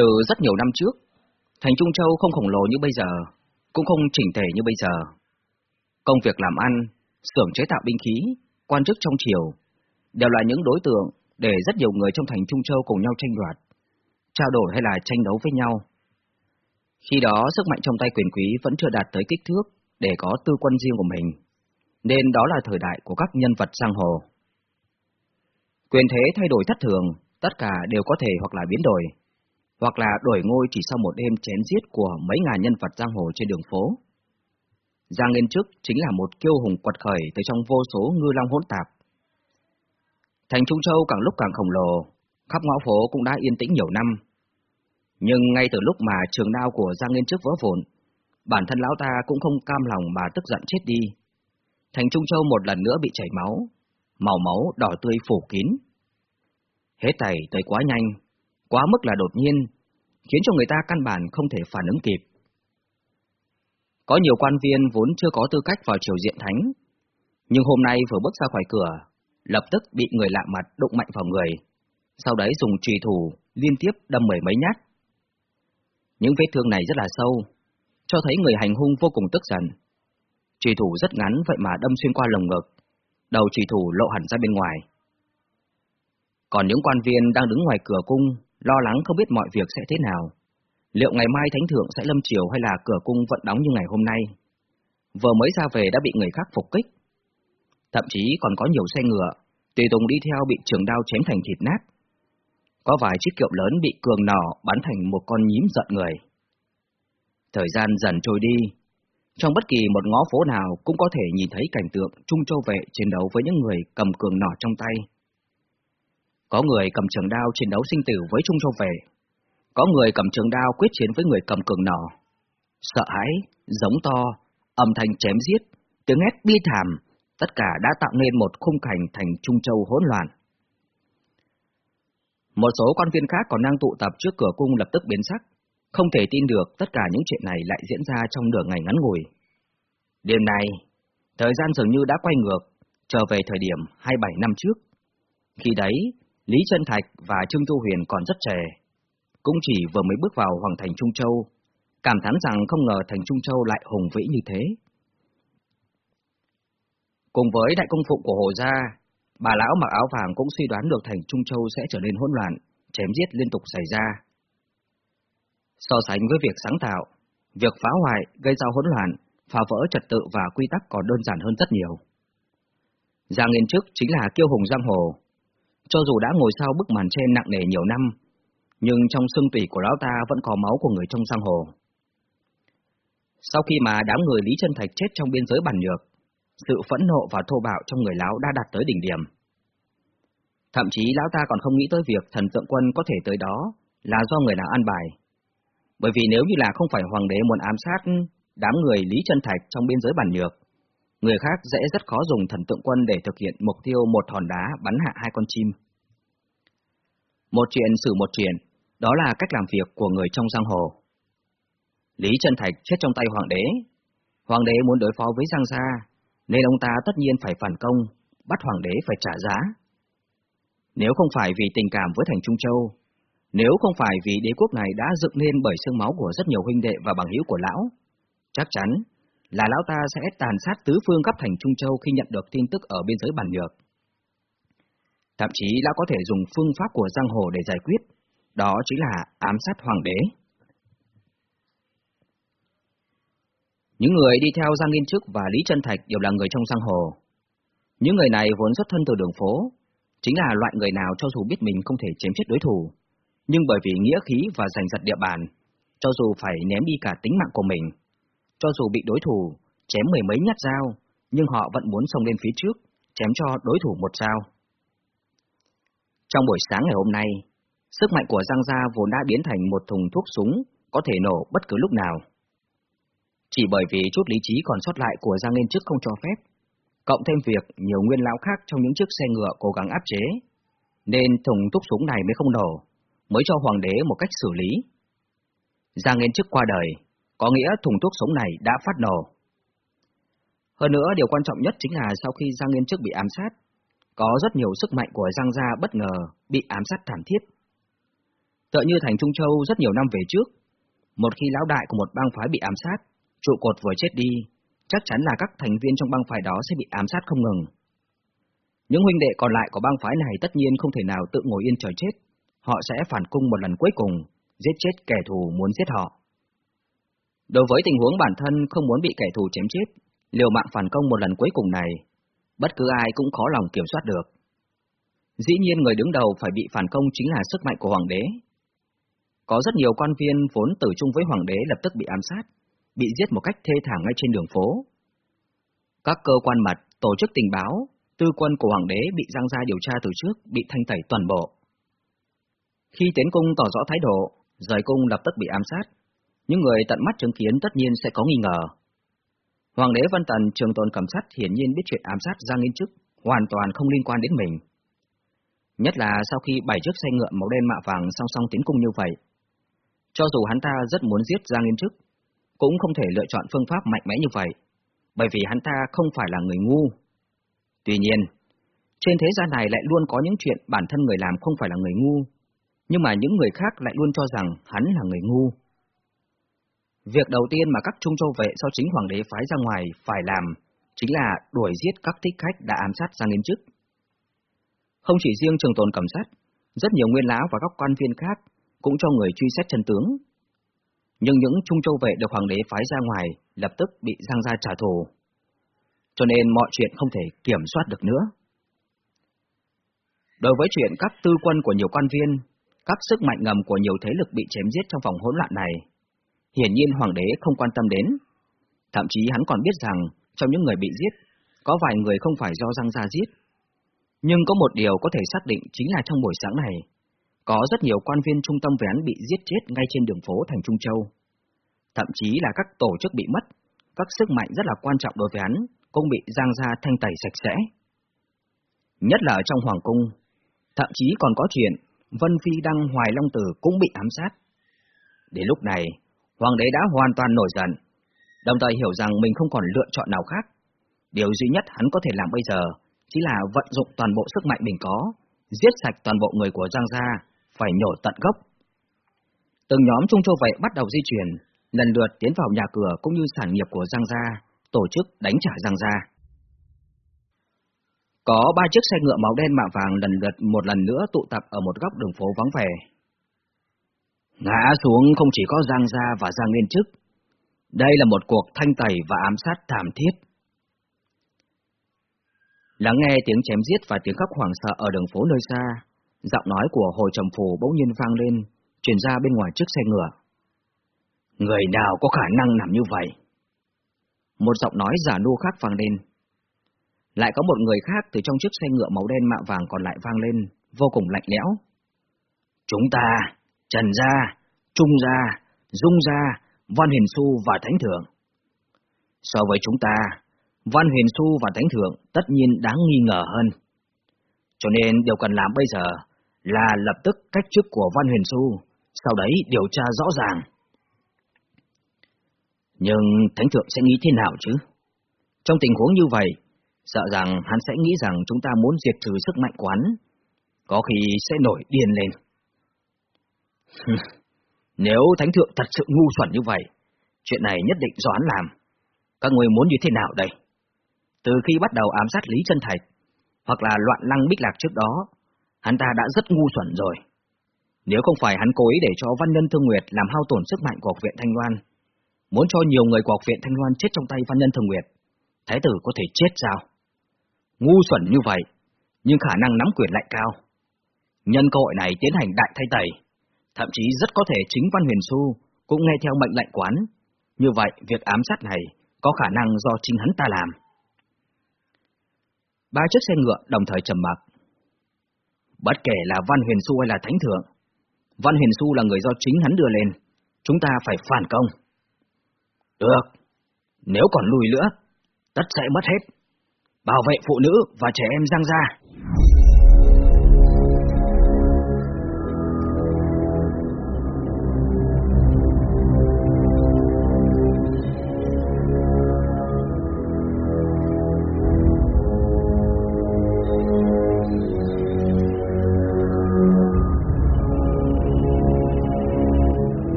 Từ rất nhiều năm trước, thành Trung Châu không khổng lồ như bây giờ, cũng không chỉnh tề như bây giờ. Công việc làm ăn, xưởng chế tạo binh khí, quan chức trong triều, đều là những đối tượng để rất nhiều người trong thành Trung Châu cùng nhau tranh đoạt, trao đổi hay là tranh đấu với nhau. Khi đó sức mạnh trong tay quyền quý vẫn chưa đạt tới kích thước để có tư quân riêng của mình, nên đó là thời đại của các nhân vật giang hồ. Quyền thế thay đổi thất thường, tất cả đều có thể hoặc là biến đổi, hoặc là đổi ngôi chỉ sau một đêm chém giết của mấy ngàn nhân vật giang hồ trên đường phố. Giang Yên Trức chính là một kiêu hùng quật khởi từ trong vô số ngư long hỗn tạp. Thành Trung Châu càng lúc càng khổng lồ, khắp ngõ phố cũng đã yên tĩnh nhiều năm. Nhưng ngay từ lúc mà trường đao của Giang Yên Trức vỡ vụn, bản thân lão ta cũng không cam lòng mà tức giận chết đi. Thành Trung Châu một lần nữa bị chảy máu, màu máu đỏ tươi phủ kín. Hết tẩy tới quá nhanh, quá mức là đột nhiên, khiến cho người ta căn bản không thể phản ứng kịp. Có nhiều quan viên vốn chưa có tư cách vào triều diện thánh, nhưng hôm nay vừa bước ra khỏi cửa, lập tức bị người lạ mặt đụng mạnh vào người, sau đấy dùng trùy thủ liên tiếp đâm mười mấy nhát. Những vết thương này rất là sâu, cho thấy người hành hung vô cùng tức giận. Trùy thủ rất ngắn vậy mà đâm xuyên qua lồng ngực, đầu trùy thủ lộ hẳn ra bên ngoài. Còn những quan viên đang đứng ngoài cửa cung, lo lắng không biết mọi việc sẽ thế nào. Liệu ngày mai thánh thượng sẽ lâm chiều hay là cửa cung vẫn đóng như ngày hôm nay? Vừa mới ra về đã bị người khác phục kích. Thậm chí còn có nhiều xe ngựa, tùy tùng đi theo bị trường đao chém thành thịt nát. Có vài chiếc kiệu lớn bị cường nỏ bắn thành một con nhím giận người. Thời gian dần trôi đi, trong bất kỳ một ngõ phố nào cũng có thể nhìn thấy cảnh tượng Trung Châu Vệ chiến đấu với những người cầm cường nỏ trong tay. Có người cầm trường đao chiến đấu sinh tử với Trung Châu về, Có người cầm trường đao quyết chiến với người cầm cường nỏ. Sợ hãi, giống to, âm thanh chém giết, tiếng hét bi thảm, tất cả đã tạo nên một khung cảnh thành Trung Châu hỗn loạn. Một số quan viên khác còn đang tụ tập trước cửa cung lập tức biến sắc, không thể tin được tất cả những chuyện này lại diễn ra trong nửa ngày ngắn ngủi. Đêm nay, thời gian dường như đã quay ngược, trở về thời điểm 27 năm trước. Khi đấy, Lý Trân Thạch và Trương Tu Huyền còn rất trẻ, cũng chỉ vừa mới bước vào Hoàng thành Trung Châu, cảm thán rằng không ngờ thành Trung Châu lại hùng vĩ như thế. Cùng với đại công phụng của Hồ Gia, bà lão mặc áo vàng cũng suy đoán được thành Trung Châu sẽ trở nên hỗn loạn, chém giết liên tục xảy ra. So sánh với việc sáng tạo, việc phá hoại gây ra hỗn loạn, phá vỡ trật tự và quy tắc còn đơn giản hơn rất nhiều. Giang Nghiên Trức chính là kiêu hùng giang hồ. Cho dù đã ngồi sau bức màn trên nặng nề nhiều năm, nhưng trong xương tủy của lão ta vẫn có máu của người trong giang hồ. Sau khi mà đám người Lý Trân Thạch chết trong biên giới bản nhược, sự phẫn nộ và thô bạo trong người lão đã đạt tới đỉnh điểm. Thậm chí lão ta còn không nghĩ tới việc thần tượng quân có thể tới đó là do người nào an bài. Bởi vì nếu như là không phải hoàng đế muốn ám sát đám người Lý Trân Thạch trong biên giới bản nhược, người khác dễ rất khó dùng thần tượng quân để thực hiện mục tiêu một hòn đá bắn hạ hai con chim. Một chuyện xử một chuyện, đó là cách làm việc của người trong giang hồ. Lý Trân Thạch chết trong tay hoàng đế. Hoàng đế muốn đối phó với Giang Gia, nên ông ta tất nhiên phải phản công, bắt hoàng đế phải trả giá. Nếu không phải vì tình cảm với thành Trung Châu, nếu không phải vì đế quốc này đã dựng nên bởi xương máu của rất nhiều huynh đệ và bằng hữu của lão, chắc chắn là lão ta sẽ tàn sát tứ phương khắp thành Trung Châu khi nhận được tin tức ở biên giới bản nhược. Thậm chí lão có thể dùng phương pháp của giang hồ để giải quyết, đó chính là ám sát hoàng đế. Những người đi theo Giang Nghiên Trức và Lý Trân Thạch đều là người trong giang hồ. Những người này vốn xuất thân từ đường phố, chính là loại người nào cho dù biết mình không thể chém chết đối thủ, nhưng bởi vì nghĩa khí và giành giật địa bàn, cho dù phải ném đi cả tính mạng của mình, cho dù bị đối thủ chém mười mấy nhát dao, nhưng họ vẫn muốn xông lên phía trước, chém cho đối thủ một dao. Trong buổi sáng ngày hôm nay, sức mạnh của Giang Gia vốn đã biến thành một thùng thuốc súng có thể nổ bất cứ lúc nào. Chỉ bởi vì chút lý trí còn sót lại của Giang Nghiên trước không cho phép, cộng thêm việc nhiều nguyên lão khác trong những chiếc xe ngựa cố gắng áp chế, nên thùng thuốc súng này mới không nổ, mới cho hoàng đế một cách xử lý. Giang Nghiên trước qua đời, có nghĩa thùng thuốc sống này đã phát nổ. Hơn nữa, điều quan trọng nhất chính là sau khi Giang yên trước bị ám sát, có rất nhiều sức mạnh của Giang Gia bất ngờ bị ám sát thảm thiết. Tựa như thành Trung Châu rất nhiều năm về trước, một khi lão đại của một bang phái bị ám sát, trụ cột vừa chết đi, chắc chắn là các thành viên trong bang phái đó sẽ bị ám sát không ngừng. Những huynh đệ còn lại của bang phái này tất nhiên không thể nào tự ngồi yên chờ chết, họ sẽ phản cung một lần cuối cùng, giết chết kẻ thù muốn giết họ. Đối với tình huống bản thân không muốn bị kẻ thù chém chết, liều mạng phản công một lần cuối cùng này, bất cứ ai cũng khó lòng kiểm soát được. Dĩ nhiên người đứng đầu phải bị phản công chính là sức mạnh của hoàng đế. Có rất nhiều quan viên vốn tử chung với hoàng đế lập tức bị ám sát, bị giết một cách thê thảm ngay trên đường phố. Các cơ quan mật, tổ chức tình báo, tư quân của hoàng đế bị giang ra điều tra từ trước, bị thanh tẩy toàn bộ. Khi tiến cung tỏ rõ thái độ, rời cung lập tức bị ám sát. Những người tận mắt chứng kiến tất nhiên sẽ có nghi ngờ. Hoàng đế Văn Tần trường tồn cầm sát hiển nhiên biết chuyện ám sát Giang Yên Trức hoàn toàn không liên quan đến mình. Nhất là sau khi bảy chiếc xe ngựa màu đen mạ vàng song song tiến cung như vậy. Cho dù hắn ta rất muốn giết Giang Yên Trức, cũng không thể lựa chọn phương pháp mạnh mẽ như vậy, bởi vì hắn ta không phải là người ngu. Tuy nhiên, trên thế gian này lại luôn có những chuyện bản thân người làm không phải là người ngu, nhưng mà những người khác lại luôn cho rằng hắn là người ngu. Việc đầu tiên mà các trung châu vệ do chính hoàng đế phái ra ngoài phải làm chính là đuổi giết các thích khách đã ám sát sang Nghiên Chức. Không chỉ riêng trường tồn cầm sát, rất nhiều nguyên lão và các quan viên khác cũng cho người truy xét chân tướng. Nhưng những trung châu vệ được hoàng đế phái ra ngoài lập tức bị Giang ra trả thù. Cho nên mọi chuyện không thể kiểm soát được nữa. Đối với chuyện các tư quân của nhiều quan viên, các sức mạnh ngầm của nhiều thế lực bị chém giết trong vòng hỗn loạn này, hiển nhiên hoàng đế không quan tâm đến. Thậm chí hắn còn biết rằng trong những người bị giết, có vài người không phải do Giang gia giết. Nhưng có một điều có thể xác định chính là trong buổi sáng này, có rất nhiều quan viên trung tâm về án bị giết chết ngay trên đường phố thành Trung Châu. Thậm chí là các tổ chức bị mất, các sức mạnh rất là quan trọng đối với hắn cũng bị giang ra thanh tẩy sạch sẽ. Nhất là ở trong Hoàng Cung, thậm chí còn có chuyện Vân Phi Đăng Hoài Long Tử cũng bị ám sát. Đến lúc này, Hoàng đế đã hoàn toàn nổi giận, đồng thời hiểu rằng mình không còn lựa chọn nào khác. Điều duy nhất hắn có thể làm bây giờ chỉ là vận dụng toàn bộ sức mạnh mình có, giết sạch toàn bộ người của Giang Gia, phải nhổ tận gốc. Từng nhóm trung châu vệ bắt đầu di chuyển, lần lượt tiến vào nhà cửa cũng như sản nghiệp của Giang Gia, tổ chức đánh trả Giang Gia. Có ba chiếc xe ngựa máu đen mạ vàng lần lượt một lần nữa tụ tập ở một góc đường phố vắng vẻ. Ngã xuống không chỉ có Giang Gia và Giang nguyên Chức. Đây là một cuộc thanh tẩy và ám sát thảm thiết. Lắng nghe tiếng chém giết và tiếng khóc hoảng sợ ở đường phố nơi xa, giọng nói của hồi Trầm Phù bỗng nhiên vang lên, truyền ra bên ngoài trước xe ngựa. Người nào có khả năng nằm như vậy? Một giọng nói giả nua khác vang lên. Lại có một người khác từ trong chiếc xe ngựa màu đen mạ vàng còn lại vang lên, vô cùng lạnh lẽo. Chúng ta, Trần Gia, Trung Gia, Dung Gia, Văn Huyền Xu và Thánh Thượng. So với chúng ta, Văn Huyền Xu và Thánh Thượng tất nhiên đáng nghi ngờ hơn. Cho nên điều cần làm bây giờ là lập tức cách chức của Văn Huyền Xu, sau đấy điều tra rõ ràng. Nhưng Thánh Thượng sẽ nghĩ thế nào chứ? Trong tình huống như vậy, sợ rằng hắn sẽ nghĩ rằng chúng ta muốn diệt trừ sức mạnh quán, có khi sẽ nổi điên lên. Nếu Thánh Thượng thật sự ngu xuẩn như vậy, chuyện này nhất định do hắn làm. Các người muốn như thế nào đây? Từ khi bắt đầu ám sát Lý Chân Thạch, hoặc là loạn lăng bích lạc trước đó, hắn ta đã rất ngu xuẩn rồi. Nếu không phải hắn cố ý để cho Văn Nhân Thương Nguyệt làm hao tổn sức mạnh của học viện Thanh Loan, muốn cho nhiều người của học viện Thanh Loan chết trong tay Văn Nhân Thương Nguyệt, Thái tử có thể chết sao? Ngu xuẩn như vậy, nhưng khả năng nắm quyền lại cao. Nhân cơ hội này tiến hành đại thay tẩy, thậm chí rất có thể chính Văn Huyền Xu cũng nghe theo mệnh lệnh quán. Như vậy, việc ám sát này có khả năng do chính hắn ta làm. Ba chiếc xe ngựa đồng thời trầm mặc. Bất kể là Văn Huyền Xu hay là Thánh Thượng, Văn Huyền Xu là người do chính hắn đưa lên, chúng ta phải phản công. Được, nếu còn lùi nữa, tất sẽ mất hết. Bảo vệ phụ nữ và trẻ em giang ra.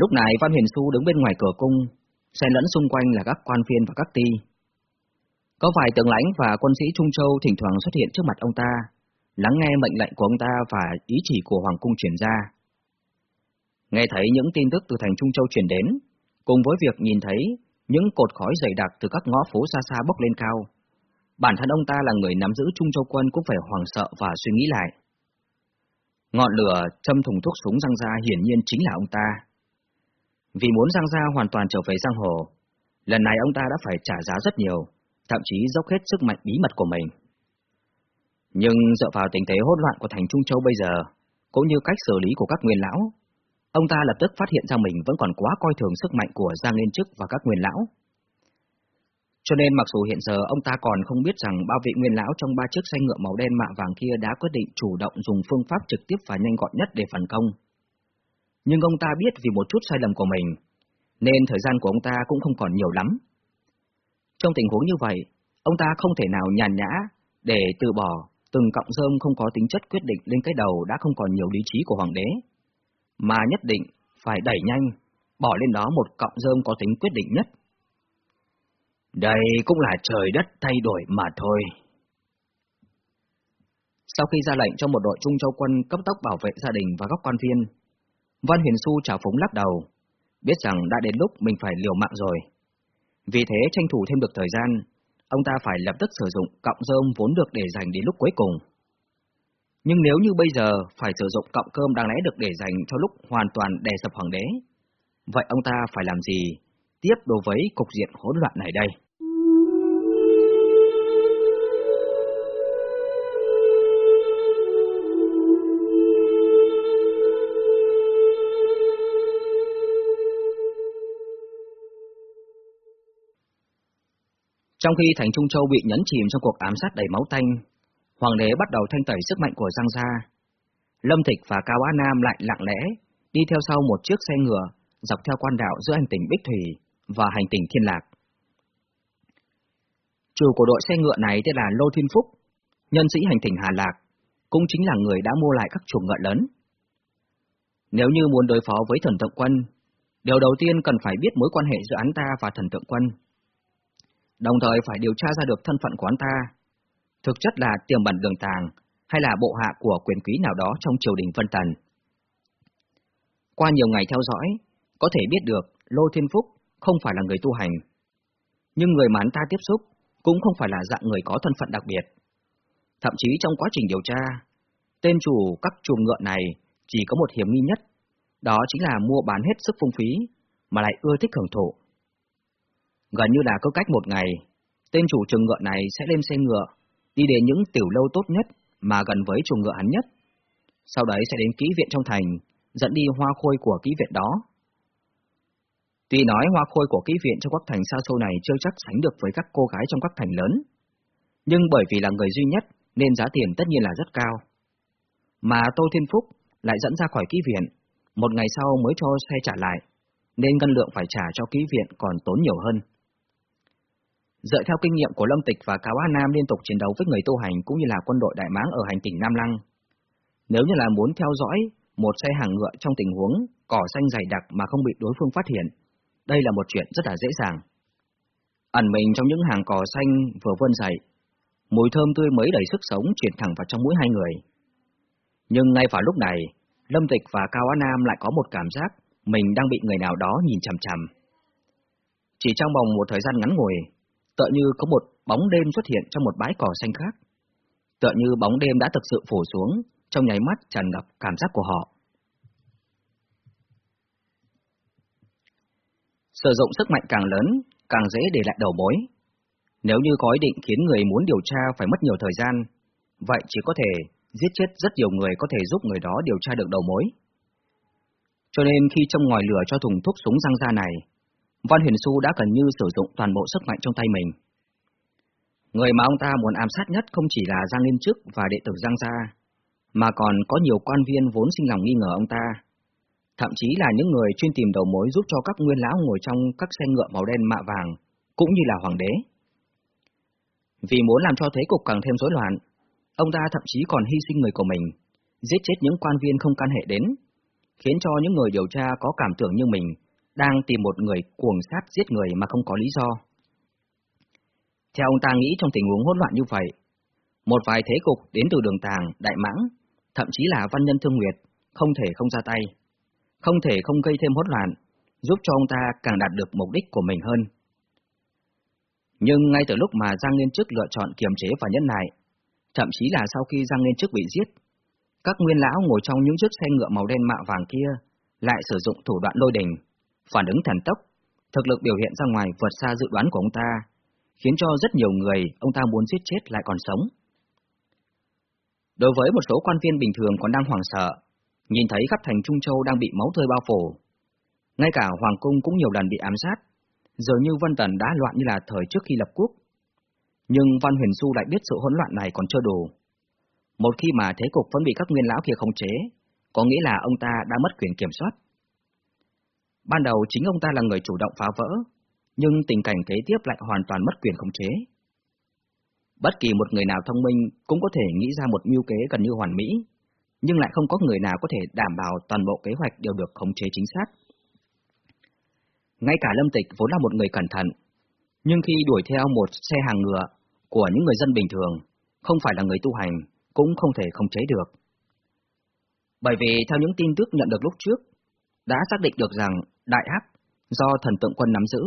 Lúc này Văn Huyền Xu đứng bên ngoài cửa cung, xen lẫn xung quanh là các quan viên và các ti. Có vài tướng lãnh và quân sĩ Trung Châu thỉnh thoảng xuất hiện trước mặt ông ta, lắng nghe mệnh lệnh của ông ta và ý chỉ của Hoàng cung truyền ra. Nghe thấy những tin tức từ thành Trung Châu truyền đến, cùng với việc nhìn thấy những cột khói dày đặc từ các ngõ phố xa xa bốc lên cao, bản thân ông ta là người nắm giữ Trung Châu quân cũng phải hoảng sợ và suy nghĩ lại. Ngọn lửa châm thùng thuốc súng răng ra hiển nhiên chính là ông ta. Vì muốn Giang Gia hoàn toàn trở về Giang Hồ, lần này ông ta đã phải trả giá rất nhiều, thậm chí dốc hết sức mạnh bí mật của mình. Nhưng dựa vào tình thế hỗn loạn của thành Trung Châu bây giờ, cũng như cách xử lý của các nguyên lão, ông ta lập tức phát hiện ra mình vẫn còn quá coi thường sức mạnh của Giang Liên Chức và các nguyên lão. Cho nên mặc dù hiện giờ ông ta còn không biết rằng bao vị nguyên lão trong ba chiếc xe ngựa màu đen mạ vàng kia đã quyết định chủ động dùng phương pháp trực tiếp và nhanh gọn nhất để phản công. Nhưng ông ta biết vì một chút sai lầm của mình, nên thời gian của ông ta cũng không còn nhiều lắm. Trong tình huống như vậy, ông ta không thể nào nhàn nhã để từ bỏ từng cọng rơm không có tính chất quyết định lên cái đầu đã không còn nhiều lý trí của hoàng đế, mà nhất định phải đẩy nhanh, bỏ lên đó một cọng rơm có tính quyết định nhất. Đây cũng là trời đất thay đổi mà thôi. Sau khi ra lệnh cho một đội trung châu quân cấp tốc bảo vệ gia đình và góc quan viên, Văn Huyền Xu chào phúng lắc đầu, biết rằng đã đến lúc mình phải liều mạng rồi. Vì thế tranh thủ thêm được thời gian, ông ta phải lập tức sử dụng cọng rơm vốn được để dành đến lúc cuối cùng. Nhưng nếu như bây giờ phải sử dụng cọng cơm đáng lẽ được để dành cho lúc hoàn toàn đè sập hoàng đế, vậy ông ta phải làm gì tiếp đối với cục diện hỗn loạn này đây? Trong khi thành Trung Châu bị nhấn chìm trong cuộc ám sát đầy máu tanh, hoàng đế bắt đầu thanh tẩy sức mạnh của Giang Gia. Lâm Thịch và Cao Á Nam lại lặng lẽ đi theo sau một chiếc xe ngựa dọc theo quan đạo giữa hành tỉnh Bích Thủy và hành tỉnh Thiên Lạc. Chủ của đội xe ngựa này tên là Lô Thiên Phúc, nhân sĩ hành tỉnh Hà Lạc, cũng chính là người đã mua lại các chuồng ngựa lớn. Nếu như muốn đối phó với thần tượng quân, điều đầu tiên cần phải biết mối quan hệ giữa hắn ta và thần tượng quân đồng thời phải điều tra ra được thân phận của hắn ta, thực chất là tiềm bẩn đường tàng hay là bộ hạ của quyền quý nào đó trong triều đình Vân Tần. Qua nhiều ngày theo dõi, có thể biết được Lô Thiên Phúc không phải là người tu hành, nhưng người mà hắn ta tiếp xúc cũng không phải là dạng người có thân phận đặc biệt. Thậm chí trong quá trình điều tra, tên chủ các chuồng ngựa này chỉ có một hiểm nghi nhất, đó chính là mua bán hết sức phung phí, mà lại ưa thích hưởng thụ. Gần như là có cách một ngày, tên chủ trường ngựa này sẽ lên xe ngựa, đi đến những tiểu lâu tốt nhất mà gần với chuồng ngựa hắn nhất. Sau đấy sẽ đến kỹ viện trong thành, dẫn đi hoa khôi của kỹ viện đó. Tuy nói hoa khôi của kỹ viện trong các thành xa xôi này chưa chắc sánh được với các cô gái trong các thành lớn, nhưng bởi vì là người duy nhất nên giá tiền tất nhiên là rất cao. Mà Tô Thiên Phúc lại dẫn ra khỏi kỹ viện, một ngày sau mới cho xe trả lại, nên ngân lượng phải trả cho kỹ viện còn tốn nhiều hơn. Dựa theo kinh nghiệm của Lâm Tịch và Cao Á Nam liên tục chiến đấu với người tu hành cũng như là quân đội Đại Máng ở hành tỉnh Nam Lăng. Nếu như là muốn theo dõi một xe hàng ngựa trong tình huống cỏ xanh dày đặc mà không bị đối phương phát hiện, đây là một chuyện rất là dễ dàng. Ẩn mình trong những hàng cỏ xanh vừa vươn dậy, mùi thơm tươi mới đầy sức sống chuyển thẳng vào trong mũi hai người. Nhưng ngay vào lúc này, Lâm Tịch và Cao Á Nam lại có một cảm giác mình đang bị người nào đó nhìn chằm chằm. Chỉ trong vòng một thời gian ngắn ngủi, tựa như có một bóng đêm xuất hiện trong một bãi cỏ xanh khác. Tựa như bóng đêm đã thực sự phủ xuống, trong nháy mắt tràn ngập cảm giác của họ. Sử dụng sức mạnh càng lớn, càng dễ để lại đầu mối. Nếu như có ý định khiến người muốn điều tra phải mất nhiều thời gian, vậy chỉ có thể giết chết rất nhiều người có thể giúp người đó điều tra được đầu mối. Cho nên khi trong ngòi lửa cho thùng thuốc súng răng ra này, Văn Huyền Xu đã gần như sử dụng toàn bộ sức mạnh trong tay mình. Người mà ông ta muốn ám sát nhất không chỉ là Giang Liên Trức và đệ tử Giang Gia, mà còn có nhiều quan viên vốn sinh lòng nghi ngờ ông ta. Thậm chí là những người chuyên tìm đầu mối giúp cho các nguyên lão ngồi trong các xe ngựa màu đen mạ vàng, cũng như là hoàng đế. Vì muốn làm cho thế cục càng thêm rối loạn, ông ta thậm chí còn hy sinh người của mình, giết chết những quan viên không can hệ đến, khiến cho những người điều tra có cảm tưởng như mình đang tìm một người cuồng sát giết người mà không có lý do. Theo ông ta nghĩ trong tình huống hỗn loạn như vậy, một vài thế cục đến từ đường tàng, đại mãng, thậm chí là văn nhân thương nguyệt, không thể không ra tay, không thể không gây thêm hỗn loạn, giúp cho ông ta càng đạt được mục đích của mình hơn. Nhưng ngay từ lúc mà Giang Liên Chức lựa chọn kiềm chế và nhân lại, thậm chí là sau khi Giang Liên Chức bị giết, các nguyên lão ngồi trong những chiếc xe ngựa màu đen mạ vàng kia lại sử dụng thủ đoạn lôi đình, phản ứng thần tốc, thực lực biểu hiện ra ngoài vượt xa dự đoán của ông ta, khiến cho rất nhiều người ông ta muốn giết chết lại còn sống. Đối với một số quan viên bình thường còn đang hoảng sợ, nhìn thấy khắp thành Trung Châu đang bị máu tươi bao phủ, ngay cả Hoàng Cung cũng nhiều lần bị ám sát, dường như Vân Tần đã loạn như là thời trước khi lập quốc. Nhưng Văn Huyền Du lại biết sự hỗn loạn này còn chưa đủ. Một khi mà thế cục vẫn bị các nguyên lão kia khống chế, có nghĩa là ông ta đã mất quyền kiểm soát. Ban đầu chính ông ta là người chủ động phá vỡ, nhưng tình cảnh kế tiếp lại hoàn toàn mất quyền khống chế. Bất kỳ một người nào thông minh cũng có thể nghĩ ra một mưu kế gần như hoàn mỹ, nhưng lại không có người nào có thể đảm bảo toàn bộ kế hoạch đều được khống chế chính xác. Ngay cả Lâm Tịch vốn là một người cẩn thận, nhưng khi đuổi theo một xe hàng ngựa của những người dân bình thường, không phải là người tu hành, cũng không thể khống chế được. Bởi vì theo những tin tức nhận được lúc trước, đã xác định được rằng Đại Hắc do thần tượng quân nắm giữ,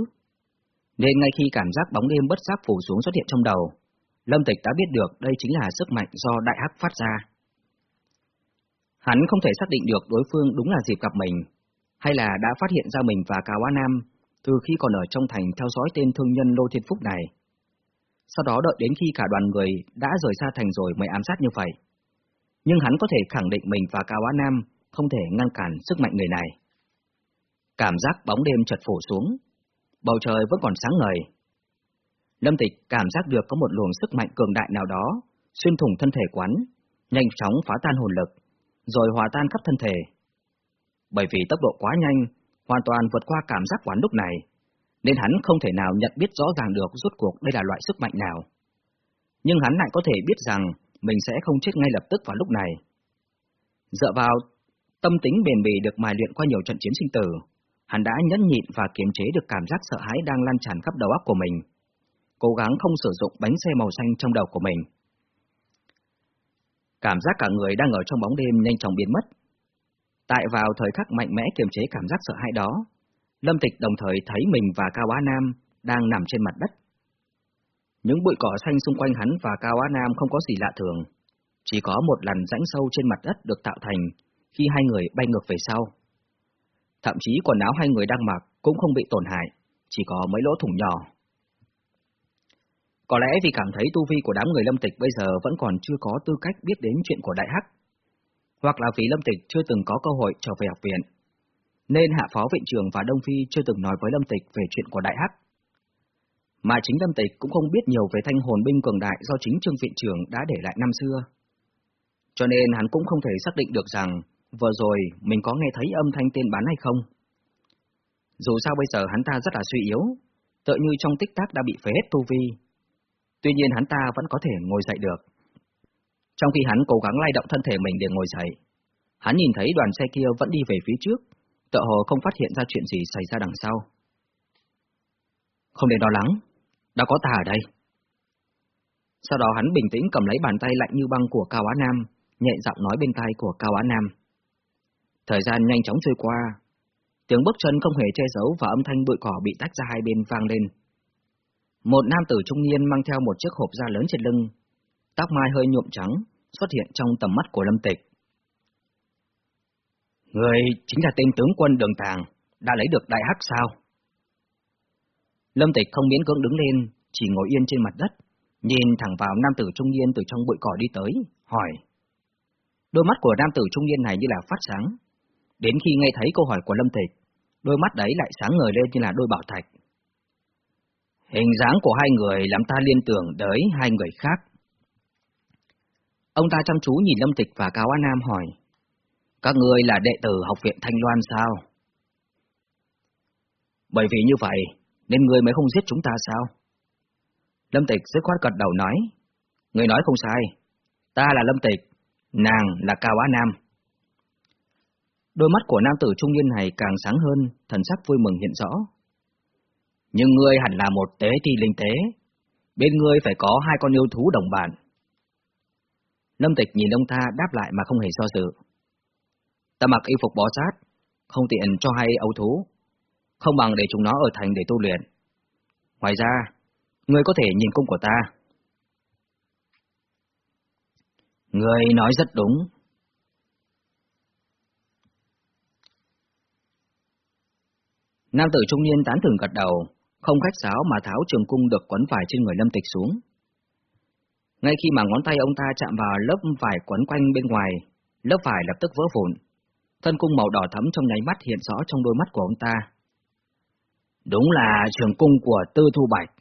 nên ngay khi cảm giác bóng đêm bất giác phủ xuống xuất hiện trong đầu, Lâm Tịch đã biết được đây chính là sức mạnh do Đại Hắc phát ra. Hắn không thể xác định được đối phương đúng là dịp gặp mình, hay là đã phát hiện ra mình và Cao Á Nam từ khi còn ở trong thành theo dõi tên thương nhân Lô Thiên Phúc này. Sau đó đợi đến khi cả đoàn người đã rời xa thành rồi mới ám sát như vậy. Nhưng hắn có thể khẳng định mình và Cao Á Nam không thể ngăn cản sức mạnh người này. Cảm giác bóng đêm chợt phủ xuống, bầu trời vẫn còn sáng ngời. Lâm Tịch cảm giác được có một luồng sức mạnh cường đại nào đó xuyên thủng thân thể quán, nhanh chóng phá tan hồn lực, rồi hòa tan khắp thân thể. Bởi vì tốc độ quá nhanh, hoàn toàn vượt qua cảm giác quán lúc này, nên hắn không thể nào nhận biết rõ ràng được rốt cuộc đây là loại sức mạnh nào. Nhưng hắn lại có thể biết rằng mình sẽ không chết ngay lập tức vào lúc này. Dựa vào tâm tính bền bỉ được mài luyện qua nhiều trận chiến sinh tử, hắn đã nhẫn nhịn và kiềm chế được cảm giác sợ hãi đang lan tràn khắp đầu óc của mình, cố gắng không sử dụng bánh xe màu xanh trong đầu của mình. Cảm giác cả người đang ở trong bóng đêm nhanh chóng biến mất. Tại vào thời khắc mạnh mẽ kiềm chế cảm giác sợ hãi đó, Lâm Tịch đồng thời thấy mình và Cao Á Nam đang nằm trên mặt đất. Những bụi cỏ xanh xung quanh hắn và Cao Á Nam không có gì lạ thường, chỉ có một lần rãnh sâu trên mặt đất được tạo thành khi hai người bay ngược về sau. Thậm chí quần áo hai người đang mặc cũng không bị tổn hại, chỉ có mấy lỗ thủng nhỏ. Có lẽ vì cảm thấy tu vi của đám người lâm tịch bây giờ vẫn còn chưa có tư cách biết đến chuyện của Đại Hắc, hoặc là vì lâm tịch chưa từng có cơ hội trở về học viện, nên Hạ Phó Viện trưởng và Đông Phi chưa từng nói với lâm tịch về chuyện của Đại Hắc. Mà chính lâm tịch cũng không biết nhiều về thanh hồn binh cường đại do chính Trương Viện trưởng đã để lại năm xưa. Cho nên hắn cũng không thể xác định được rằng vừa rồi mình có nghe thấy âm thanh tên bán hay không. Dù sao bây giờ hắn ta rất là suy yếu, tựa như trong tích tắc đã bị phế hết tu vi. Tuy nhiên hắn ta vẫn có thể ngồi dậy được. Trong khi hắn cố gắng lay động thân thể mình để ngồi dậy, hắn nhìn thấy đoàn xe kia vẫn đi về phía trước, tựa hồ không phát hiện ra chuyện gì xảy ra đằng sau. Không để lo lắng, đã có ta ở đây. Sau đó hắn bình tĩnh cầm lấy bàn tay lạnh như băng của Cao Á Nam, nhẹ giọng nói bên tai của Cao Á Nam. Thời gian nhanh chóng trôi qua, tiếng bước chân không hề che giấu và âm thanh bụi cỏ bị tách ra hai bên vang lên. Một nam tử trung niên mang theo một chiếc hộp da lớn trên lưng, tóc mai hơi nhuộm trắng, xuất hiện trong tầm mắt của Lâm Tịch. Người chính là tên tướng quân đường tàng, đã lấy được đại hắc sao? Lâm Tịch không miễn cưỡng đứng lên, chỉ ngồi yên trên mặt đất, nhìn thẳng vào nam tử trung niên từ trong bụi cỏ đi tới, hỏi. Đôi mắt của nam tử trung niên này như là phát sáng. Đến khi nghe thấy câu hỏi của Lâm Tịch, đôi mắt đấy lại sáng ngời lên như là đôi bảo thạch. Hình dáng của hai người làm ta liên tưởng tới hai người khác. Ông ta chăm chú nhìn Lâm Tịch và Cao Á Nam hỏi, các người là đệ tử học viện Thanh Loan sao? Bởi vì như vậy, nên người mới không giết chúng ta sao? Lâm Tịch rất khoát gật đầu nói, người nói không sai, ta là Lâm Tịch, nàng là Cao Á Nam. Đôi mắt của nam tử trung niên này càng sáng hơn, thần sắc vui mừng hiện rõ. Nhưng ngươi hẳn là một tế thi linh tế, bên ngươi phải có hai con yêu thú đồng bạn. Lâm Tịch nhìn ông ta đáp lại mà không hề do dự. Ta mặc y phục bó sát, không tiện cho hai ấu thú, không bằng để chúng nó ở thành để tu luyện. Ngoài ra, ngươi có thể nhìn cung của ta. Ngươi nói rất đúng. Nam tử trung niên tán thưởng gật đầu, không khách sáo mà tháo trường cung được quấn vải trên người lâm tịch xuống. Ngay khi mà ngón tay ông ta chạm vào lớp vải quấn quanh bên ngoài, lớp vải lập tức vỡ vụn. Thân cung màu đỏ thẫm trong nháy mắt hiện rõ trong đôi mắt của ông ta. Đúng là trường cung của Tư Thu Bạch.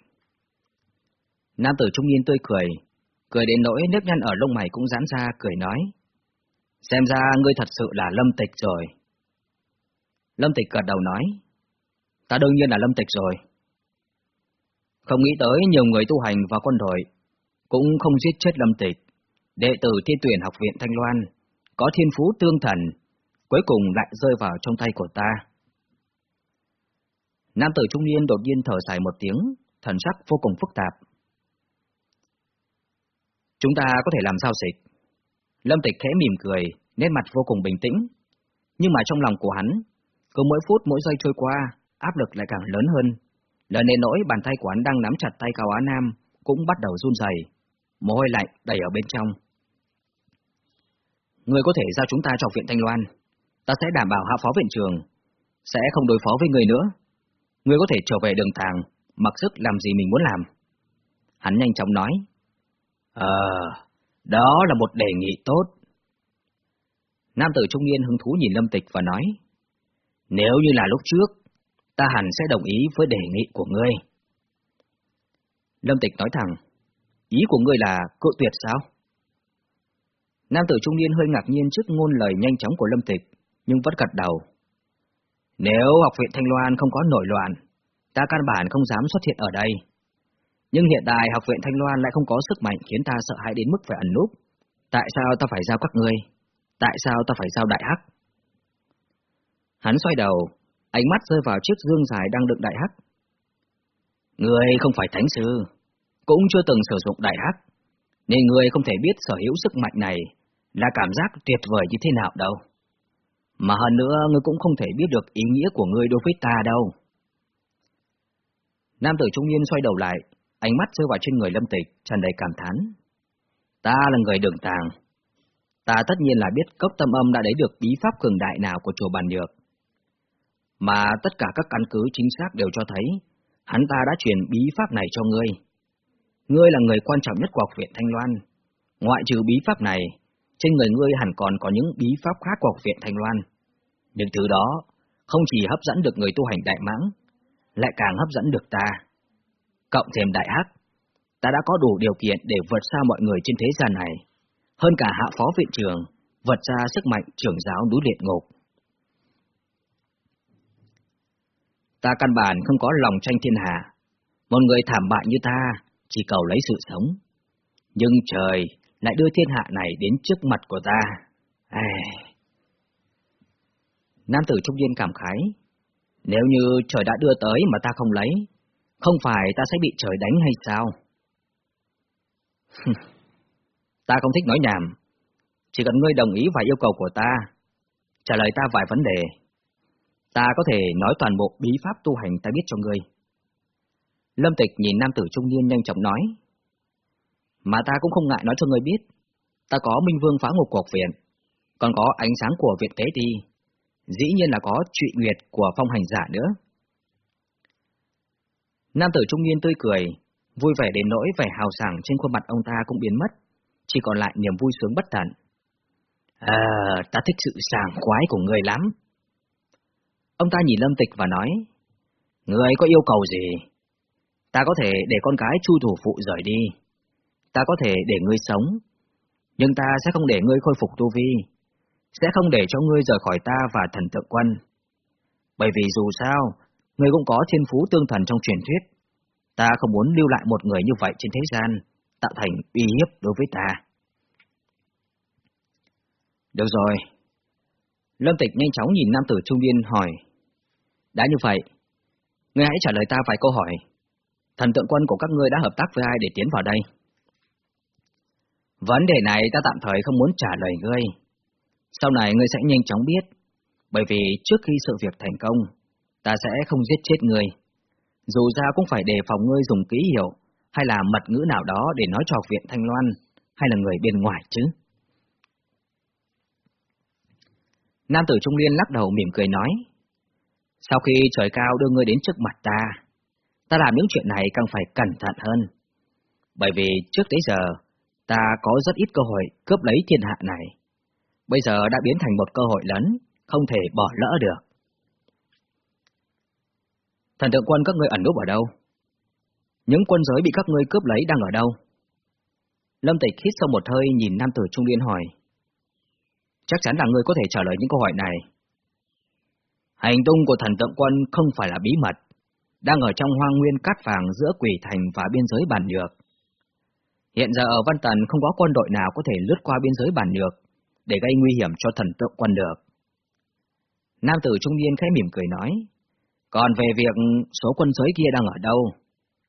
Nam tử trung niên tươi cười, cười đến nỗi nếp nhăn ở lông mày cũng giãn ra, cười nói. Xem ra ngươi thật sự là lâm tịch rồi. Lâm tịch gật đầu nói. Ta đương nhiên là lâm tịch rồi. Không nghĩ tới nhiều người tu hành và quân đội, cũng không giết chết lâm tịch. Đệ tử thiên tuyển học viện Thanh Loan, có thiên phú tương thần, cuối cùng lại rơi vào trong tay của ta. Nam tử trung niên đột nhiên thở dài một tiếng, thần sắc vô cùng phức tạp. Chúng ta có thể làm sao dịch? Lâm Tịch khẽ mỉm cười, nét mặt vô cùng bình tĩnh. Nhưng mà trong lòng của hắn, cứ mỗi phút mỗi giây trôi qua, áp lực lại càng lớn hơn. Lần đến nỗi bàn tay của hắn đang nắm chặt tay Cao Á Nam cũng bắt đầu run rẩy, mồ hôi lạnh đầy ở bên trong. Người có thể giao chúng ta cho viện Thanh Loan, ta sẽ đảm bảo hạ phó viện trường, sẽ không đối phó với người nữa. Người có thể trở về đường tàng, mặc sức làm gì mình muốn làm. Hắn nhanh chóng nói. Ờ, đó là một đề nghị tốt. Nam tử trung niên hứng thú nhìn Lâm Tịch và nói. Nếu như là lúc trước, ta hẳn sẽ đồng ý với đề nghị của ngươi. Lâm Tịch nói thẳng, ý của ngươi là cự tuyệt sao? Nam tử trung niên hơi ngạc nhiên trước ngôn lời nhanh chóng của Lâm Tịch, nhưng vẫn gật đầu. Nếu học viện Thanh Loan không có nổi loạn, ta căn bản không dám xuất hiện ở đây. Nhưng hiện tại học viện Thanh Loan lại không có sức mạnh khiến ta sợ hãi đến mức phải ẩn núp. Tại sao ta phải giao các ngươi? Tại sao ta phải giao đại hắc? Hắn xoay đầu, ánh mắt rơi vào chiếc dương dài đang đựng đại hắc. người không phải thánh sư, cũng chưa từng sử dụng đại hắc, nên người không thể biết sở hữu sức mạnh này là cảm giác tuyệt vời như thế nào đâu. Mà hơn nữa, ngươi cũng không thể biết được ý nghĩa của ngươi đối với ta đâu. Nam tử trung niên xoay đầu lại, ánh mắt rơi vào trên người lâm tịch, tràn đầy cảm thán. Ta là người đường tàng. Ta tất nhiên là biết cốc tâm âm đã lấy được bí pháp cường đại nào của chùa bàn nhược. Mà tất cả các căn cứ chính xác đều cho thấy, hắn ta đã truyền bí pháp này cho ngươi. Ngươi là người quan trọng nhất của học viện Thanh Loan. Ngoại trừ bí pháp này, trên người ngươi hẳn còn có những bí pháp khác của học viện Thanh Loan. Những thứ đó không chỉ hấp dẫn được người tu hành đại mãng, lại càng hấp dẫn được ta. Cộng thêm đại hắc, ta đã có đủ điều kiện để vượt xa mọi người trên thế gian này, hơn cả hạ phó viện trường, vượt xa sức mạnh trưởng giáo núi liệt ngục. Ta căn bản không có lòng tranh thiên hạ, một người thảm bại như ta chỉ cầu lấy sự sống. Nhưng trời lại đưa thiên hạ này đến trước mặt của ta. Ai... Nam tử trung niên cảm khái, nếu như trời đã đưa tới mà ta không lấy, không phải ta sẽ bị trời đánh hay sao? ta không thích nói nhảm, chỉ cần ngươi đồng ý vài yêu cầu của ta, trả lời ta vài vấn đề, ta có thể nói toàn bộ bí pháp tu hành ta biết cho ngươi. Lâm Tịch nhìn nam tử trung niên nhanh chóng nói, mà ta cũng không ngại nói cho ngươi biết, ta có Minh Vương phá ngục cuộc viện, còn có ánh sáng của viện tế ti, dĩ nhiên là có trụy nguyệt của phong hành giả nữa. Nam tử trung niên tươi cười, vui vẻ đến nỗi vẻ hào sảng trên khuôn mặt ông ta cũng biến mất, chỉ còn lại niềm vui sướng bất tận. À, ta thích sự sảng khoái của người lắm. Ông ta nhìn Lâm Tịch và nói, Người có yêu cầu gì? Ta có thể để con cái chu thủ phụ rời đi. Ta có thể để ngươi sống. Nhưng ta sẽ không để ngươi khôi phục tu vi. Sẽ không để cho ngươi rời khỏi ta và thần tượng quân. Bởi vì dù sao, ngươi cũng có thiên phú tương thần trong truyền thuyết. Ta không muốn lưu lại một người như vậy trên thế gian, tạo thành uy hiếp đối với ta. Được rồi. Lâm Tịch nhanh chóng nhìn nam tử trung niên hỏi. Đã như vậy, ngươi hãy trả lời ta vài câu hỏi. Thần tượng quân của các ngươi đã hợp tác với ai để tiến vào đây? Vấn đề này ta tạm thời không muốn trả lời ngươi. Sau này ngươi sẽ nhanh chóng biết, bởi vì trước khi sự việc thành công, ta sẽ không giết chết ngươi. Dù ra cũng phải đề phòng ngươi dùng ký hiệu hay là mật ngữ nào đó để nói cho học viện Thanh Loan hay là người bên ngoài chứ. Nam tử Trung Liên lắc đầu mỉm cười nói, sau khi trời cao đưa ngươi đến trước mặt ta, ta làm những chuyện này càng phải cẩn thận hơn. Bởi vì trước tới giờ, ta có rất ít cơ hội cướp lấy thiên hạ này. Bây giờ đã biến thành một cơ hội lớn, không thể bỏ lỡ được. Thần tượng quân các ngươi ẩn núp ở đâu? Những quân giới bị các ngươi cướp lấy đang ở đâu? Lâm Tịch hít sâu một hơi nhìn nam tử trung niên hỏi. Chắc chắn là ngươi có thể trả lời những câu hỏi này. Hành tung của thần tượng quân không phải là bí mật, đang ở trong hoang nguyên cát vàng giữa quỷ thành và biên giới bản nhược. Hiện giờ ở Văn Tần không có quân đội nào có thể lướt qua biên giới bản nhược để gây nguy hiểm cho thần tượng quân được. Nam tử trung niên khẽ mỉm cười nói, còn về việc số quân giới kia đang ở đâu,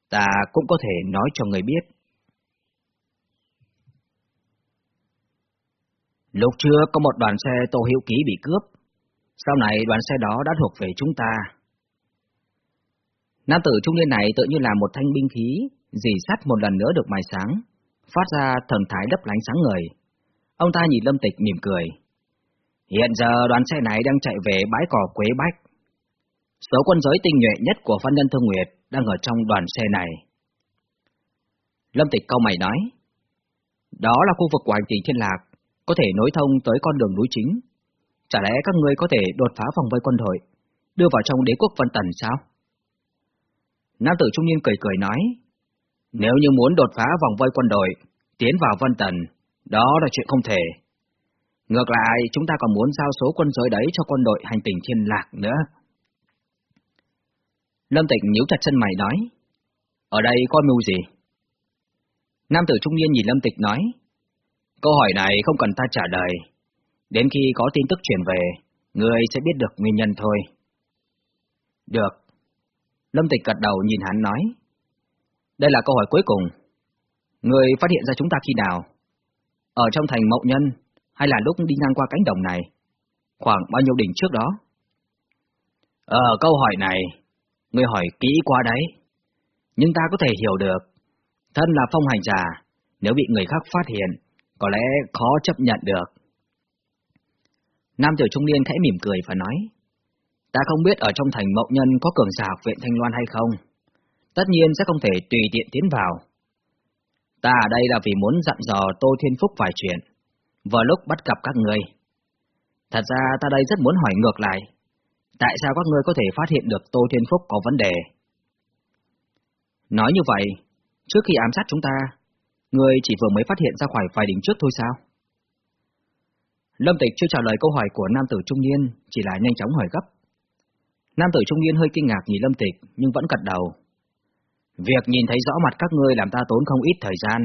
ta cũng có thể nói cho người biết. Lúc trước có một đoàn xe Tô Hiệu Ký bị cướp, sau này đoàn xe đó đã thuộc về chúng ta. Nam tử trung niên này tự như là một thanh binh khí, dì sắt một lần nữa được mài sáng, phát ra thần thái đấp lánh sáng người. Ông ta nhìn Lâm Tịch mỉm cười. Hiện giờ đoàn xe này đang chạy về bãi cỏ Quế Bách. Số quân giới tinh nhuệ nhất của Phan Nhân Thương Nguyệt đang ở trong đoàn xe này. Lâm Tịch câu mày nói, đó là khu vực của hành trình thiên lạc, có thể nối thông tới con đường núi chính. Chả lẽ các ngươi có thể đột phá vòng vây quân đội, đưa vào trong đế quốc Vân Tần sao? Nam tử trung niên cười cười nói, nếu như muốn đột phá vòng vây quân đội, tiến vào Vân Tần, đó là chuyện không thể. Ngược lại, chúng ta còn muốn giao số quân giới đấy cho quân đội hành tinh thiên lạc nữa. Lâm Tịch nhíu chặt chân mày nói, ở đây có mưu gì? Nam tử trung niên nhìn Lâm Tịch nói, câu hỏi này không cần ta trả lời. Đến khi có tin tức chuyển về, người sẽ biết được nguyên nhân thôi. Được. Lâm Tịch gật đầu nhìn hắn nói, đây là câu hỏi cuối cùng. Người phát hiện ra chúng ta khi nào? Ở trong thành Mậu Nhân, hay là lúc đi ngang qua cánh đồng này? Khoảng bao nhiêu đỉnh trước đó? Ờ, câu hỏi này, người hỏi kỹ quá đấy. Nhưng ta có thể hiểu được. Thân là phong hành giả, nếu bị người khác phát hiện, có lẽ khó chấp nhận được. Nam tử trung niên khẽ mỉm cười và nói, ta không biết ở trong thành Mậu Nhân có cường giả học viện Thanh Loan hay không, tất nhiên sẽ không thể tùy tiện tiến vào. Ta ở đây là vì muốn dặn dò Tô Thiên Phúc vài chuyện, vào lúc bắt gặp các người. Thật ra ta đây rất muốn hỏi ngược lại, tại sao các ngươi có thể phát hiện được Tô Thiên Phúc có vấn đề? Nói như vậy, trước khi ám sát chúng ta, ngươi chỉ vừa mới phát hiện ra khỏi vài đỉnh trước thôi sao? Lâm Tịch chưa trả lời câu hỏi của nam tử trung niên, chỉ là nhanh chóng hỏi gấp. Nam tử trung niên hơi kinh ngạc nhìn Lâm Tịch, nhưng vẫn gật đầu. Việc nhìn thấy rõ mặt các ngươi làm ta tốn không ít thời gian,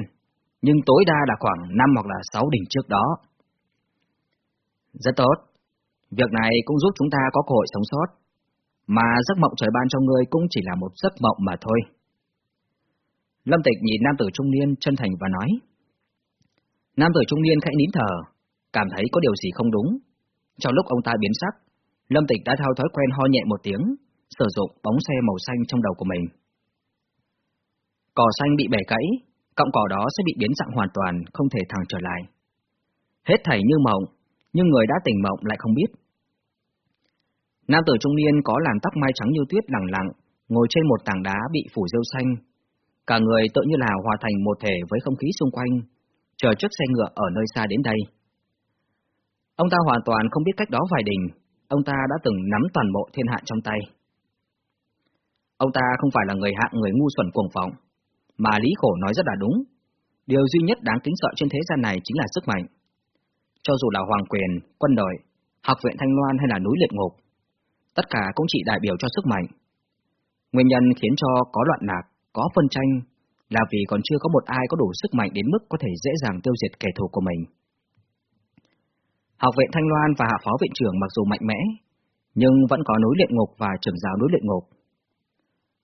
nhưng tối đa là khoảng 5 hoặc là 6 đỉnh trước đó. Rất tốt. Việc này cũng giúp chúng ta có cơ hội sống sót. Mà giấc mộng trời ban cho ngươi cũng chỉ là một giấc mộng mà thôi. Lâm Tịch nhìn nam tử trung niên chân thành và nói. Nam tử trung niên khẽ nín thở, cảm thấy có điều gì không đúng. Trong lúc ông ta biến sắc, Lâm Tịch đã theo thói quen ho nhẹ một tiếng, sử dụng bóng xe màu xanh trong đầu của mình. Cỏ xanh bị bẻ gãy, cọng cỏ đó sẽ bị biến dạng hoàn toàn, không thể thẳng trở lại. Hết thảy như mộng, nhưng người đã tỉnh mộng lại không biết. Nam tử trung niên có làn tóc mai trắng như tuyết lẳng lặng, ngồi trên một tảng đá bị phủ rêu xanh. Cả người tự như là hòa thành một thể với không khí xung quanh, chờ chiếc xe ngựa ở nơi xa đến đây. Ông ta hoàn toàn không biết cách đó vài đình, ông ta đã từng nắm toàn bộ thiên hạ trong tay. Ông ta không phải là người hạng người ngu xuẩn cuồng vọng, mà Lý Khổ nói rất là đúng. Điều duy nhất đáng kính sợ trên thế gian này chính là sức mạnh. Cho dù là hoàng quyền, quân đội, học viện Thanh Loan hay là núi liệt ngục, tất cả cũng chỉ đại biểu cho sức mạnh. Nguyên nhân khiến cho có loạn lạc, có phân tranh là vì còn chưa có một ai có đủ sức mạnh đến mức có thể dễ dàng tiêu diệt kẻ thù của mình. Học viện Thanh Loan và hạ phó viện trưởng mặc dù mạnh mẽ, nhưng vẫn có núi luyện ngục và trưởng giáo núi luyện ngục.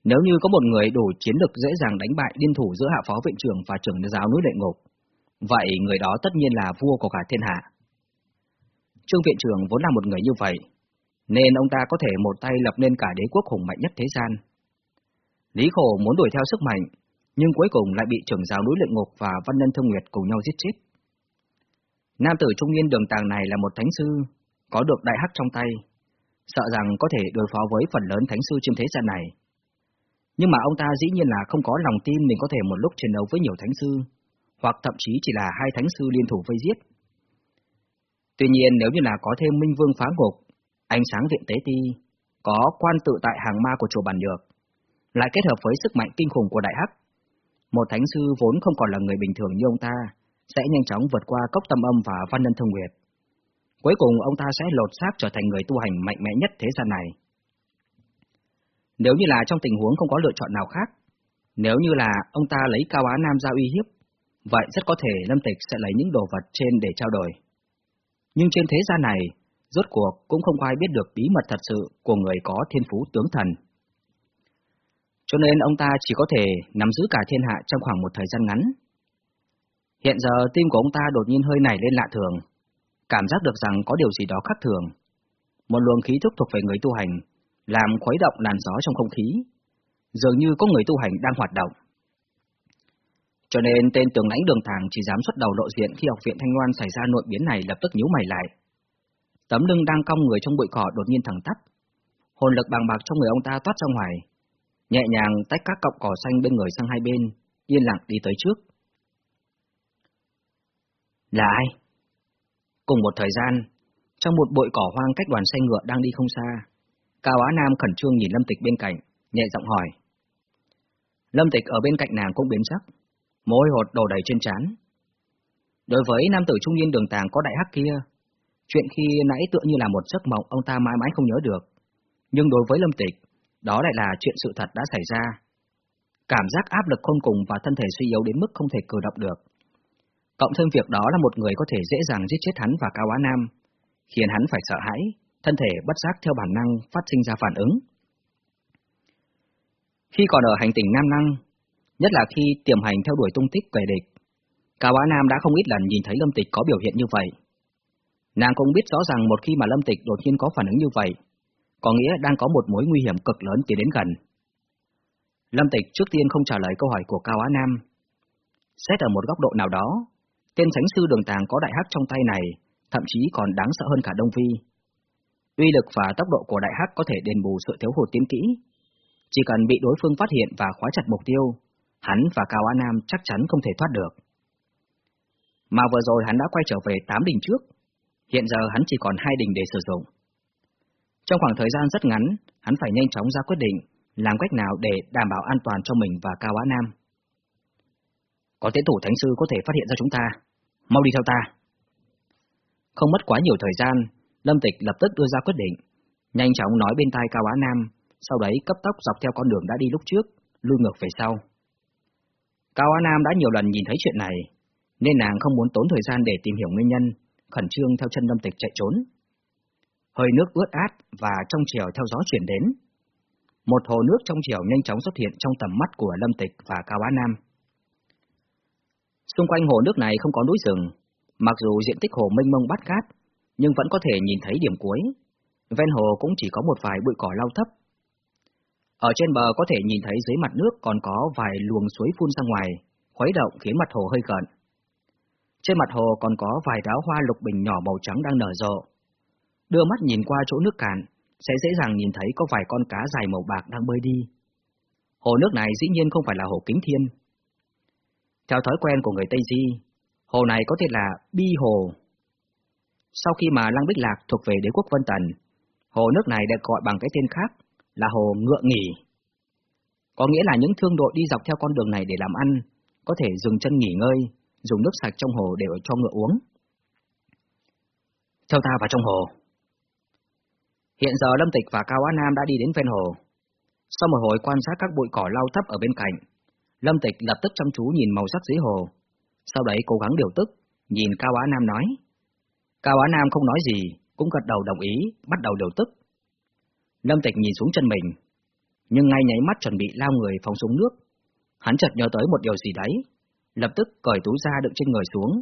Nếu như có một người đủ chiến lực dễ dàng đánh bại liên thủ giữa hạ phó viện trưởng và trưởng giáo núi luyện ngục, vậy người đó tất nhiên là vua của cả thiên hạ. Trương viện trưởng vốn là một người như vậy, nên ông ta có thể một tay lập nên cả đế quốc hùng mạnh nhất thế gian. Lý Khổ muốn đuổi theo sức mạnh, nhưng cuối cùng lại bị trưởng giáo núi luyện ngục và văn nhân thương nguyệt cùng nhau giết chết. Nam tử trung niên đường tàng này là một thánh sư, có được đại hắc trong tay, sợ rằng có thể đối phó với phần lớn thánh sư trên thế gian này. Nhưng mà ông ta dĩ nhiên là không có lòng tin mình có thể một lúc chiến đấu với nhiều thánh sư, hoặc thậm chí chỉ là hai thánh sư liên thủ vây giết. Tuy nhiên nếu như là có thêm Minh Vương phá ngục, ánh sáng viện tế ti, có quan tự tại hàng ma của chùa Bàn được, lại kết hợp với sức mạnh kinh khủng của Đại Hắc, một thánh sư vốn không còn là người bình thường như ông ta, sẽ nhanh chóng vượt qua cốc tâm âm và văn nhân thông nguyệt. Cuối cùng ông ta sẽ lột xác trở thành người tu hành mạnh mẽ nhất thế gian này. Nếu như là trong tình huống không có lựa chọn nào khác, nếu như là ông ta lấy cao á nam ra uy hiếp, vậy rất có thể Lâm Tịch sẽ lấy những đồ vật trên để trao đổi. Nhưng trên thế gian này, rốt cuộc cũng không ai biết được bí mật thật sự của người có thiên phú tướng thần. Cho nên ông ta chỉ có thể nắm giữ cả thiên hạ trong khoảng một thời gian ngắn. Hiện giờ tim của ông ta đột nhiên hơi nảy lên lạ thường, cảm giác được rằng có điều gì đó khác thường. Một luồng khí thức thuộc về người tu hành, làm khuấy động làn gió trong không khí, dường như có người tu hành đang hoạt động. Cho nên tên tướng lãnh đường thàng chỉ dám xuất đầu lộ diện khi học viện Thanh Loan xảy ra nội biến này lập tức nhíu mày lại. Tấm lưng đang cong người trong bụi cỏ đột nhiên thẳng tắp. Hồn lực bằng bạc trong người ông ta toát ra ngoài, nhẹ nhàng tách các cọng cỏ xanh bên người sang hai bên, yên lặng đi tới trước. Là ai? Cùng một thời gian, trong một bụi cỏ hoang cách đoàn xe ngựa đang đi không xa, Cao Á Nam khẩn trương nhìn Lâm Tịch bên cạnh, nhẹ giọng hỏi. Lâm Tịch ở bên cạnh nàng cũng biến sắc, môi hột đổ đầy trên trán. Đối với nam tử trung niên đường tàng có đại hắc kia, chuyện khi nãy tựa như là một giấc mộng ông ta mãi mãi không nhớ được. Nhưng đối với Lâm Tịch, đó lại là chuyện sự thật đã xảy ra. Cảm giác áp lực khôn cùng và thân thể suy yếu đến mức không thể cử động được. Cộng thêm việc đó là một người có thể dễ dàng giết chết hắn và Cao Á Nam, khiến hắn phải sợ hãi, thân thể bất giác theo bản năng phát sinh ra phản ứng. Khi còn ở hành tinh Nam Năng, nhất là khi tiềm hành theo đuổi tung tích kẻ địch, Cao Á Nam đã không ít lần nhìn thấy Lâm Tịch có biểu hiện như vậy. Nàng cũng biết rõ ràng một khi mà Lâm Tịch đột nhiên có phản ứng như vậy, có nghĩa đang có một mối nguy hiểm cực lớn tiến đến gần. Lâm Tịch trước tiên không trả lời câu hỏi của Cao Á Nam. Xét ở một góc độ nào đó, tên Thánh sư đường tàng có đại hắc trong tay này, thậm chí còn đáng sợ hơn cả Đông Vi. Uy lực và tốc độ của đại hắc có thể đền bù sự thiếu hụt tiến kỹ. Chỉ cần bị đối phương phát hiện và khóa chặt mục tiêu, hắn và Cao Á Nam chắc chắn không thể thoát được. Mà vừa rồi hắn đã quay trở về tám đỉnh trước, hiện giờ hắn chỉ còn hai đỉnh để sử dụng. Trong khoảng thời gian rất ngắn, hắn phải nhanh chóng ra quyết định làm cách nào để đảm bảo an toàn cho mình và Cao Á Nam. Có tiến thủ thánh sư có thể phát hiện ra chúng ta, mau đi theo ta. Không mất quá nhiều thời gian, Lâm Tịch lập tức đưa ra quyết định, nhanh chóng nói bên tai Cao Á Nam, sau đấy cấp tốc dọc theo con đường đã đi lúc trước, lui ngược về sau. Cao Á Nam đã nhiều lần nhìn thấy chuyện này, nên nàng không muốn tốn thời gian để tìm hiểu nguyên nhân, khẩn trương theo chân Lâm Tịch chạy trốn hơi nước ướt át và trong chiều theo gió chuyển đến. Một hồ nước trong chiều nhanh chóng xuất hiện trong tầm mắt của Lâm Tịch và Cao Á Nam. Xung quanh hồ nước này không có núi rừng, mặc dù diện tích hồ mênh mông bát cát, nhưng vẫn có thể nhìn thấy điểm cuối. Ven hồ cũng chỉ có một vài bụi cỏ lau thấp. Ở trên bờ có thể nhìn thấy dưới mặt nước còn có vài luồng suối phun ra ngoài, khuấy động khiến mặt hồ hơi gợn. Trên mặt hồ còn có vài đóa hoa lục bình nhỏ màu trắng đang nở rộ, Đưa mắt nhìn qua chỗ nước cạn, sẽ dễ dàng nhìn thấy có vài con cá dài màu bạc đang bơi đi. Hồ nước này dĩ nhiên không phải là hồ kính thiên. Theo thói quen của người Tây Di, hồ này có thể là Bi Hồ. Sau khi mà Lăng Bích Lạc thuộc về đế quốc Vân Tần, hồ nước này được gọi bằng cái tên khác là hồ Ngựa Nghỉ. Có nghĩa là những thương đội đi dọc theo con đường này để làm ăn, có thể dừng chân nghỉ ngơi, dùng nước sạch trong hồ để cho ngựa uống. Theo ta vào trong hồ. Hiện giờ Lâm Tịch và Cao Á Nam đã đi đến ven hồ. Sau một hồi quan sát các bụi cỏ lau thấp ở bên cạnh, Lâm Tịch lập tức chăm chú nhìn màu sắc dưới hồ. Sau đấy cố gắng điều tức, nhìn Cao Á Nam nói. Cao Á Nam không nói gì, cũng gật đầu đồng ý, bắt đầu điều tức. Lâm Tịch nhìn xuống chân mình, nhưng ngay nháy mắt chuẩn bị lao người phóng xuống nước. Hắn chợt nhớ tới một điều gì đấy, lập tức cởi túi ra đựng trên người xuống,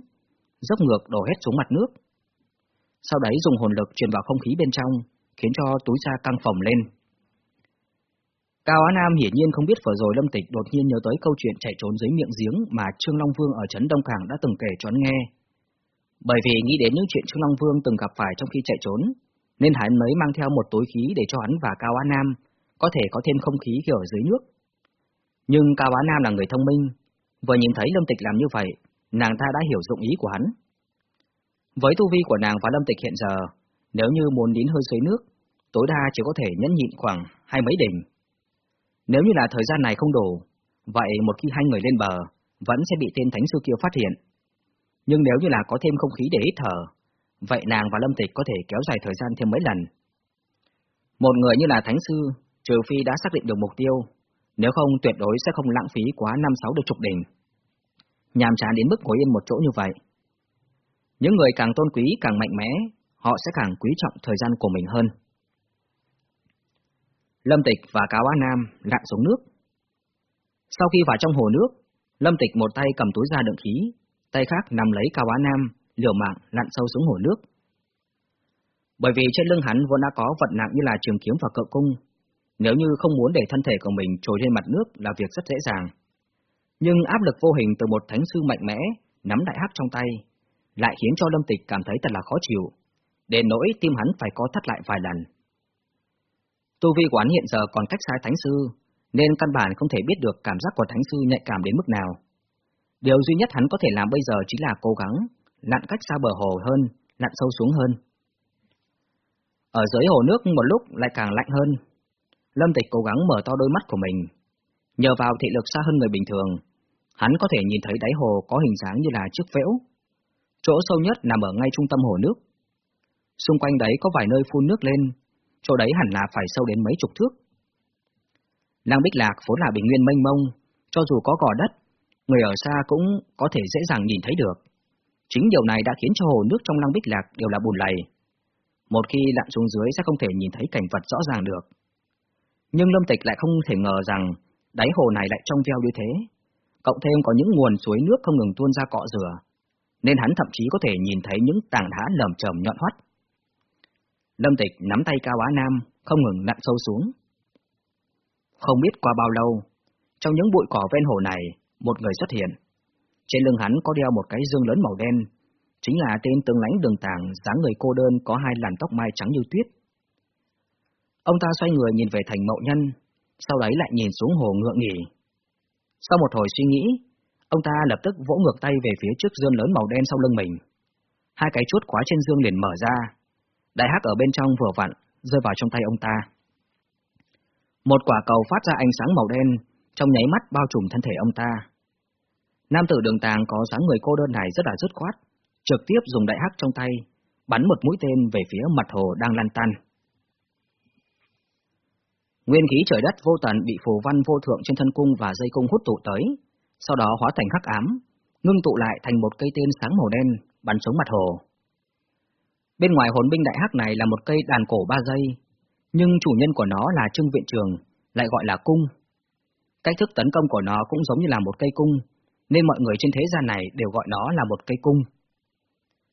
dốc ngược đổ hết xuống mặt nước. Sau đấy dùng hồn lực truyền vào không khí bên trong, khiến cho túi da căng phồng lên. Cao Á Nam hiển nhiên không biết vừa rồi Lâm Tịch đột nhiên nhớ tới câu chuyện chạy trốn dưới miệng giếng mà Trương Long Vương ở Trấn Đông Cảng đã từng kể cho hắn nghe. Bởi vì nghĩ đến những chuyện Trương Long Vương từng gặp phải trong khi chạy trốn, nên hắn mới mang theo một túi khí để cho hắn và Cao Á Nam có thể có thêm không khí khi ở dưới nước. Nhưng Cao Á Nam là người thông minh, vừa nhìn thấy Lâm Tịch làm như vậy, nàng ta đã hiểu dụng ý của hắn. Với tu vi của nàng và Lâm Tịch hiện giờ, nếu như muốn nín hơi dưới nước, tối đa chỉ có thể nhẫn nhịn khoảng hai mấy đỉnh. Nếu như là thời gian này không đủ, vậy một khi hai người lên bờ, vẫn sẽ bị tên thánh sư kia phát hiện. Nhưng nếu như là có thêm không khí để hít thở, vậy nàng và Lâm Tịch có thể kéo dài thời gian thêm mấy lần. Một người như là thánh sư, trừ phi đã xác định được mục tiêu, nếu không tuyệt đối sẽ không lãng phí quá năm sáu được chục đỉnh. Nhàm chán đến mức ngồi yên một chỗ như vậy. Những người càng tôn quý càng mạnh mẽ, họ sẽ càng quý trọng thời gian của mình hơn. Lâm Tịch và Cáo Á Nam lặn xuống nước. Sau khi vào trong hồ nước, Lâm Tịch một tay cầm túi ra đựng khí, tay khác nằm lấy Cao Á Nam, liều mạng lặn sâu xuống hồ nước. Bởi vì trên lưng hắn vốn đã có vật nặng như là trường kiếm và cự cung, nếu như không muốn để thân thể của mình trồi lên mặt nước là việc rất dễ dàng. Nhưng áp lực vô hình từ một thánh sư mạnh mẽ, nắm đại hắc trong tay, lại khiến cho Lâm Tịch cảm thấy thật là khó chịu, đến nỗi tim hắn phải có thắt lại vài lần. Tu vi của hắn hiện giờ còn cách xa thánh sư, nên căn bản không thể biết được cảm giác của thánh sư nhạy cảm đến mức nào. Điều duy nhất hắn có thể làm bây giờ chính là cố gắng lặn cách xa bờ hồ hơn, lặn sâu xuống hơn. Ở dưới hồ nước một lúc lại càng lạnh hơn. Lâm Tịch cố gắng mở to đôi mắt của mình. Nhờ vào thị lực xa hơn người bình thường, hắn có thể nhìn thấy đáy hồ có hình dáng như là chiếc phễu. Chỗ sâu nhất nằm ở ngay trung tâm hồ nước. Xung quanh đấy có vài nơi phun nước lên, chỗ đấy hẳn là phải sâu đến mấy chục thước. Lăng Bích Lạc vốn là bình nguyên mênh mông, cho dù có gò đất, người ở xa cũng có thể dễ dàng nhìn thấy được. Chính điều này đã khiến cho hồ nước trong Lăng Bích Lạc đều là bùn lầy. Một khi lặn xuống dưới sẽ không thể nhìn thấy cảnh vật rõ ràng được. Nhưng Lâm Tịch lại không thể ngờ rằng đáy hồ này lại trong veo như thế, cộng thêm có những nguồn suối nước không ngừng tuôn ra cọ rửa, nên hắn thậm chí có thể nhìn thấy những tảng đá lởm chởm nhọn hoắt. Lâm Tịch nắm tay Cao Á Nam, không ngừng nặn sâu xuống. Không biết qua bao lâu, trong những bụi cỏ ven hồ này, một người xuất hiện. Trên lưng hắn có đeo một cái dương lớn màu đen, chính là tên tướng lãnh đường tàng dáng người cô đơn có hai làn tóc mai trắng như tuyết. Ông ta xoay người nhìn về thành mậu nhân, sau đấy lại nhìn xuống hồ ngựa nghỉ. Sau một hồi suy nghĩ, ông ta lập tức vỗ ngược tay về phía trước dương lớn màu đen sau lưng mình. Hai cái chốt khóa trên dương liền mở ra, đại hắc ở bên trong vừa vặn, rơi vào trong tay ông ta. Một quả cầu phát ra ánh sáng màu đen, trong nháy mắt bao trùm thân thể ông ta. Nam tử đường tàng có dáng người cô đơn này rất là dứt khoát, trực tiếp dùng đại hắc trong tay, bắn một mũi tên về phía mặt hồ đang lan tan. Nguyên khí trời đất vô tận bị phù văn vô thượng trên thân cung và dây cung hút tụ tới, sau đó hóa thành hắc ám, ngưng tụ lại thành một cây tên sáng màu đen, bắn xuống mặt hồ. Bên ngoài hồn binh đại hắc này là một cây đàn cổ ba dây, nhưng chủ nhân của nó là Trương Viện Trường, lại gọi là cung. Cách thức tấn công của nó cũng giống như là một cây cung, nên mọi người trên thế gian này đều gọi nó là một cây cung.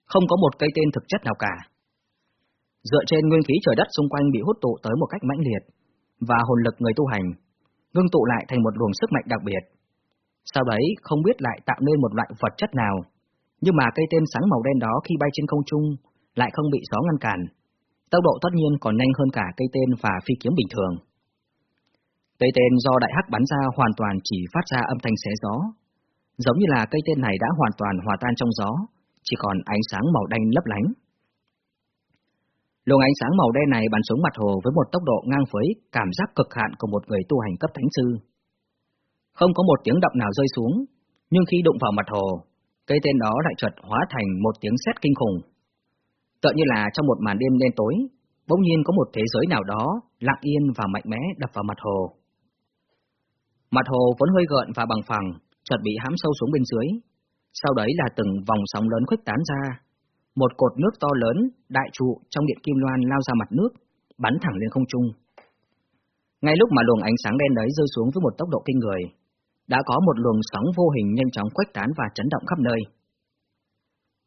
Không có một cây tên thực chất nào cả. Dựa trên nguyên khí trời đất xung quanh bị hút tụ tới một cách mãnh liệt, và hồn lực người tu hành, ngưng tụ lại thành một luồng sức mạnh đặc biệt. Sau đấy không biết lại tạo nên một loại vật chất nào, nhưng mà cây tên sáng màu đen đó khi bay trên không trung lại không bị gió ngăn cản. Tốc độ tất nhiên còn nhanh hơn cả cây tên và phi kiếm bình thường. Cây tên do đại hắc bắn ra hoàn toàn chỉ phát ra âm thanh xé gió. Giống như là cây tên này đã hoàn toàn hòa tan trong gió, chỉ còn ánh sáng màu đen lấp lánh. Luồng ánh sáng màu đen này bắn xuống mặt hồ với một tốc độ ngang với cảm giác cực hạn của một người tu hành cấp thánh sư. Không có một tiếng động nào rơi xuống, nhưng khi đụng vào mặt hồ, cây tên đó lại chợt hóa thành một tiếng sét kinh khủng. Tựa như là trong một màn đêm đen tối, bỗng nhiên có một thế giới nào đó lặng yên và mạnh mẽ đập vào mặt hồ. Mặt hồ vốn hơi gợn và bằng phẳng, chợt bị hãm sâu xuống bên dưới. Sau đấy là từng vòng sóng lớn khuếch tán ra, một cột nước to lớn, đại trụ trong điện kim loan lao ra mặt nước, bắn thẳng lên không trung. Ngay lúc mà luồng ánh sáng đen đấy rơi xuống với một tốc độ kinh người, đã có một luồng sóng vô hình nhanh chóng khuếch tán và chấn động khắp nơi.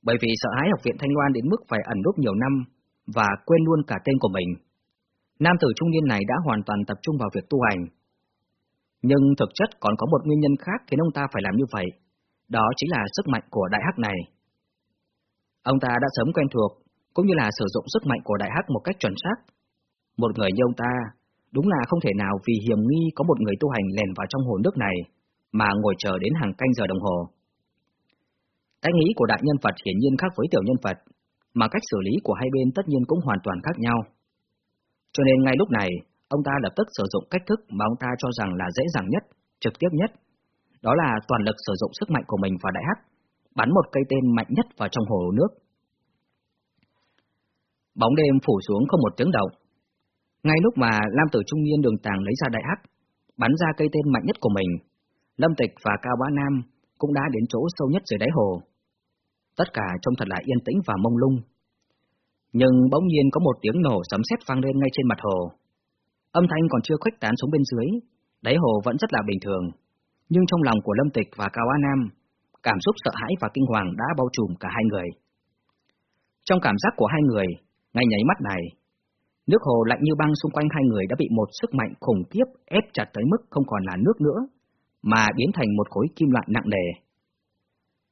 Bởi vì sợ hãi học viện Thanh Loan đến mức phải ẩn núp nhiều năm và quên luôn cả tên của mình, nam tử trung niên này đã hoàn toàn tập trung vào việc tu hành. Nhưng thực chất còn có một nguyên nhân khác khiến ông ta phải làm như vậy, đó chính là sức mạnh của đại hắc này. Ông ta đã sớm quen thuộc, cũng như là sử dụng sức mạnh của đại hắc một cách chuẩn xác. Một người như ông ta, đúng là không thể nào vì hiểm nghi có một người tu hành lèn vào trong hồ nước này, mà ngồi chờ đến hàng canh giờ đồng hồ. Cách nghĩ của đại nhân Phật hiển nhiên khác với tiểu nhân Phật, mà cách xử lý của hai bên tất nhiên cũng hoàn toàn khác nhau. Cho nên ngay lúc này, ông ta lập tức sử dụng cách thức mà ông ta cho rằng là dễ dàng nhất, trực tiếp nhất. Đó là toàn lực sử dụng sức mạnh của mình vào đại hắc, bắn một cây tên mạnh nhất vào trong hồ nước. Bóng đêm phủ xuống không một tiếng động. Ngay lúc mà Lam Tử Trung Niên đường tàng lấy ra đại hắc, bắn ra cây tên mạnh nhất của mình, Lâm Tịch và Cao Bá Nam cũng đã đến chỗ sâu nhất dưới đáy hồ. Tất cả trông thật là yên tĩnh và mông lung. Nhưng bỗng nhiên có một tiếng nổ sấm sét vang lên ngay trên mặt hồ. Âm thanh còn chưa khuếch tán xuống bên dưới, đáy hồ vẫn rất là bình thường. Nhưng trong lòng của Lâm Tịch và Cao Á Nam, cảm xúc sợ hãi và kinh hoàng đã bao trùm cả hai người. Trong cảm giác của hai người, ngay nháy mắt này, nước hồ lạnh như băng xung quanh hai người đã bị một sức mạnh khủng khiếp ép chặt tới mức không còn là nước nữa, mà biến thành một khối kim loại nặng nề.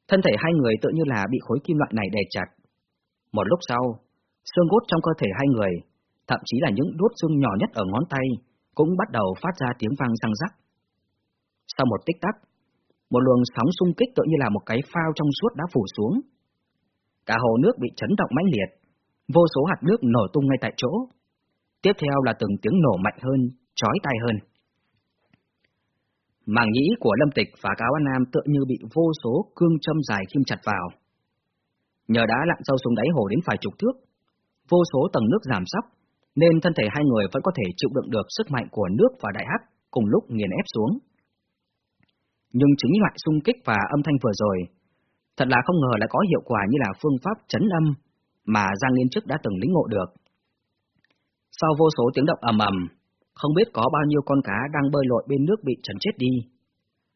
Thân thể hai người tự như là bị khối kim loại này đè chặt. Một lúc sau, xương cốt trong cơ thể hai người, thậm chí là những đốt xương nhỏ nhất ở ngón tay, cũng bắt đầu phát ra tiếng vang răng rắc. Sau một tích tắc, một luồng sóng xung kích tự như là một cái phao trong suốt đã phủ xuống. Cả hồ nước bị chấn động mãnh liệt, vô số hạt nước nổ tung ngay tại chỗ. Tiếp theo là từng tiếng nổ mạnh hơn, chói tai hơn. Màng nhĩ của Lâm Tịch và Cáo An Nam tựa như bị vô số cương châm dài kim chặt vào. Nhờ đã lặn sâu xuống đáy hồ đến vài chục thước, vô số tầng nước giảm sóc, nên thân thể hai người vẫn có thể chịu đựng được sức mạnh của nước và đại hắc cùng lúc nghiền ép xuống. Nhưng chính loại xung kích và âm thanh vừa rồi, thật là không ngờ lại có hiệu quả như là phương pháp chấn âm mà Giang Liên trước đã từng lĩnh ngộ được. Sau vô số tiếng động ầm ầm, không biết có bao nhiêu con cá đang bơi lội bên nước bị chấn chết đi.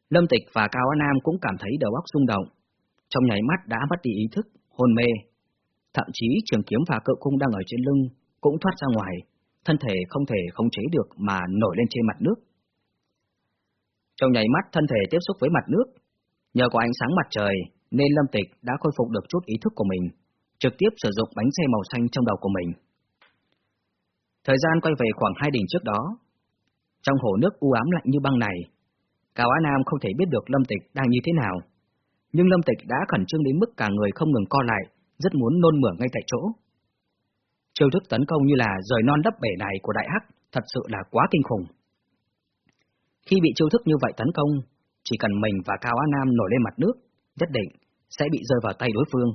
Lâm Tịch và Cao An Nam cũng cảm thấy đầu óc rung động, trong nháy mắt đã mất đi ý thức, hôn mê. Thậm chí trường kiếm và cự cung đang ở trên lưng cũng thoát ra ngoài, thân thể không thể khống chế được mà nổi lên trên mặt nước. Trong nháy mắt thân thể tiếp xúc với mặt nước, nhờ có ánh sáng mặt trời nên Lâm Tịch đã khôi phục được chút ý thức của mình, trực tiếp sử dụng bánh xe màu xanh trong đầu của mình. Thời gian quay về khoảng hai đỉnh trước đó. Trong hồ nước u ám lạnh như băng này, Cao Á Nam không thể biết được Lâm Tịch đang như thế nào. Nhưng Lâm Tịch đã khẩn trương đến mức cả người không ngừng co lại, rất muốn nôn mửa ngay tại chỗ. Chiêu thức tấn công như là rời non đắp bể này của Đại Hắc thật sự là quá kinh khủng. Khi bị chiêu thức như vậy tấn công, chỉ cần mình và Cao Á Nam nổi lên mặt nước, nhất định sẽ bị rơi vào tay đối phương.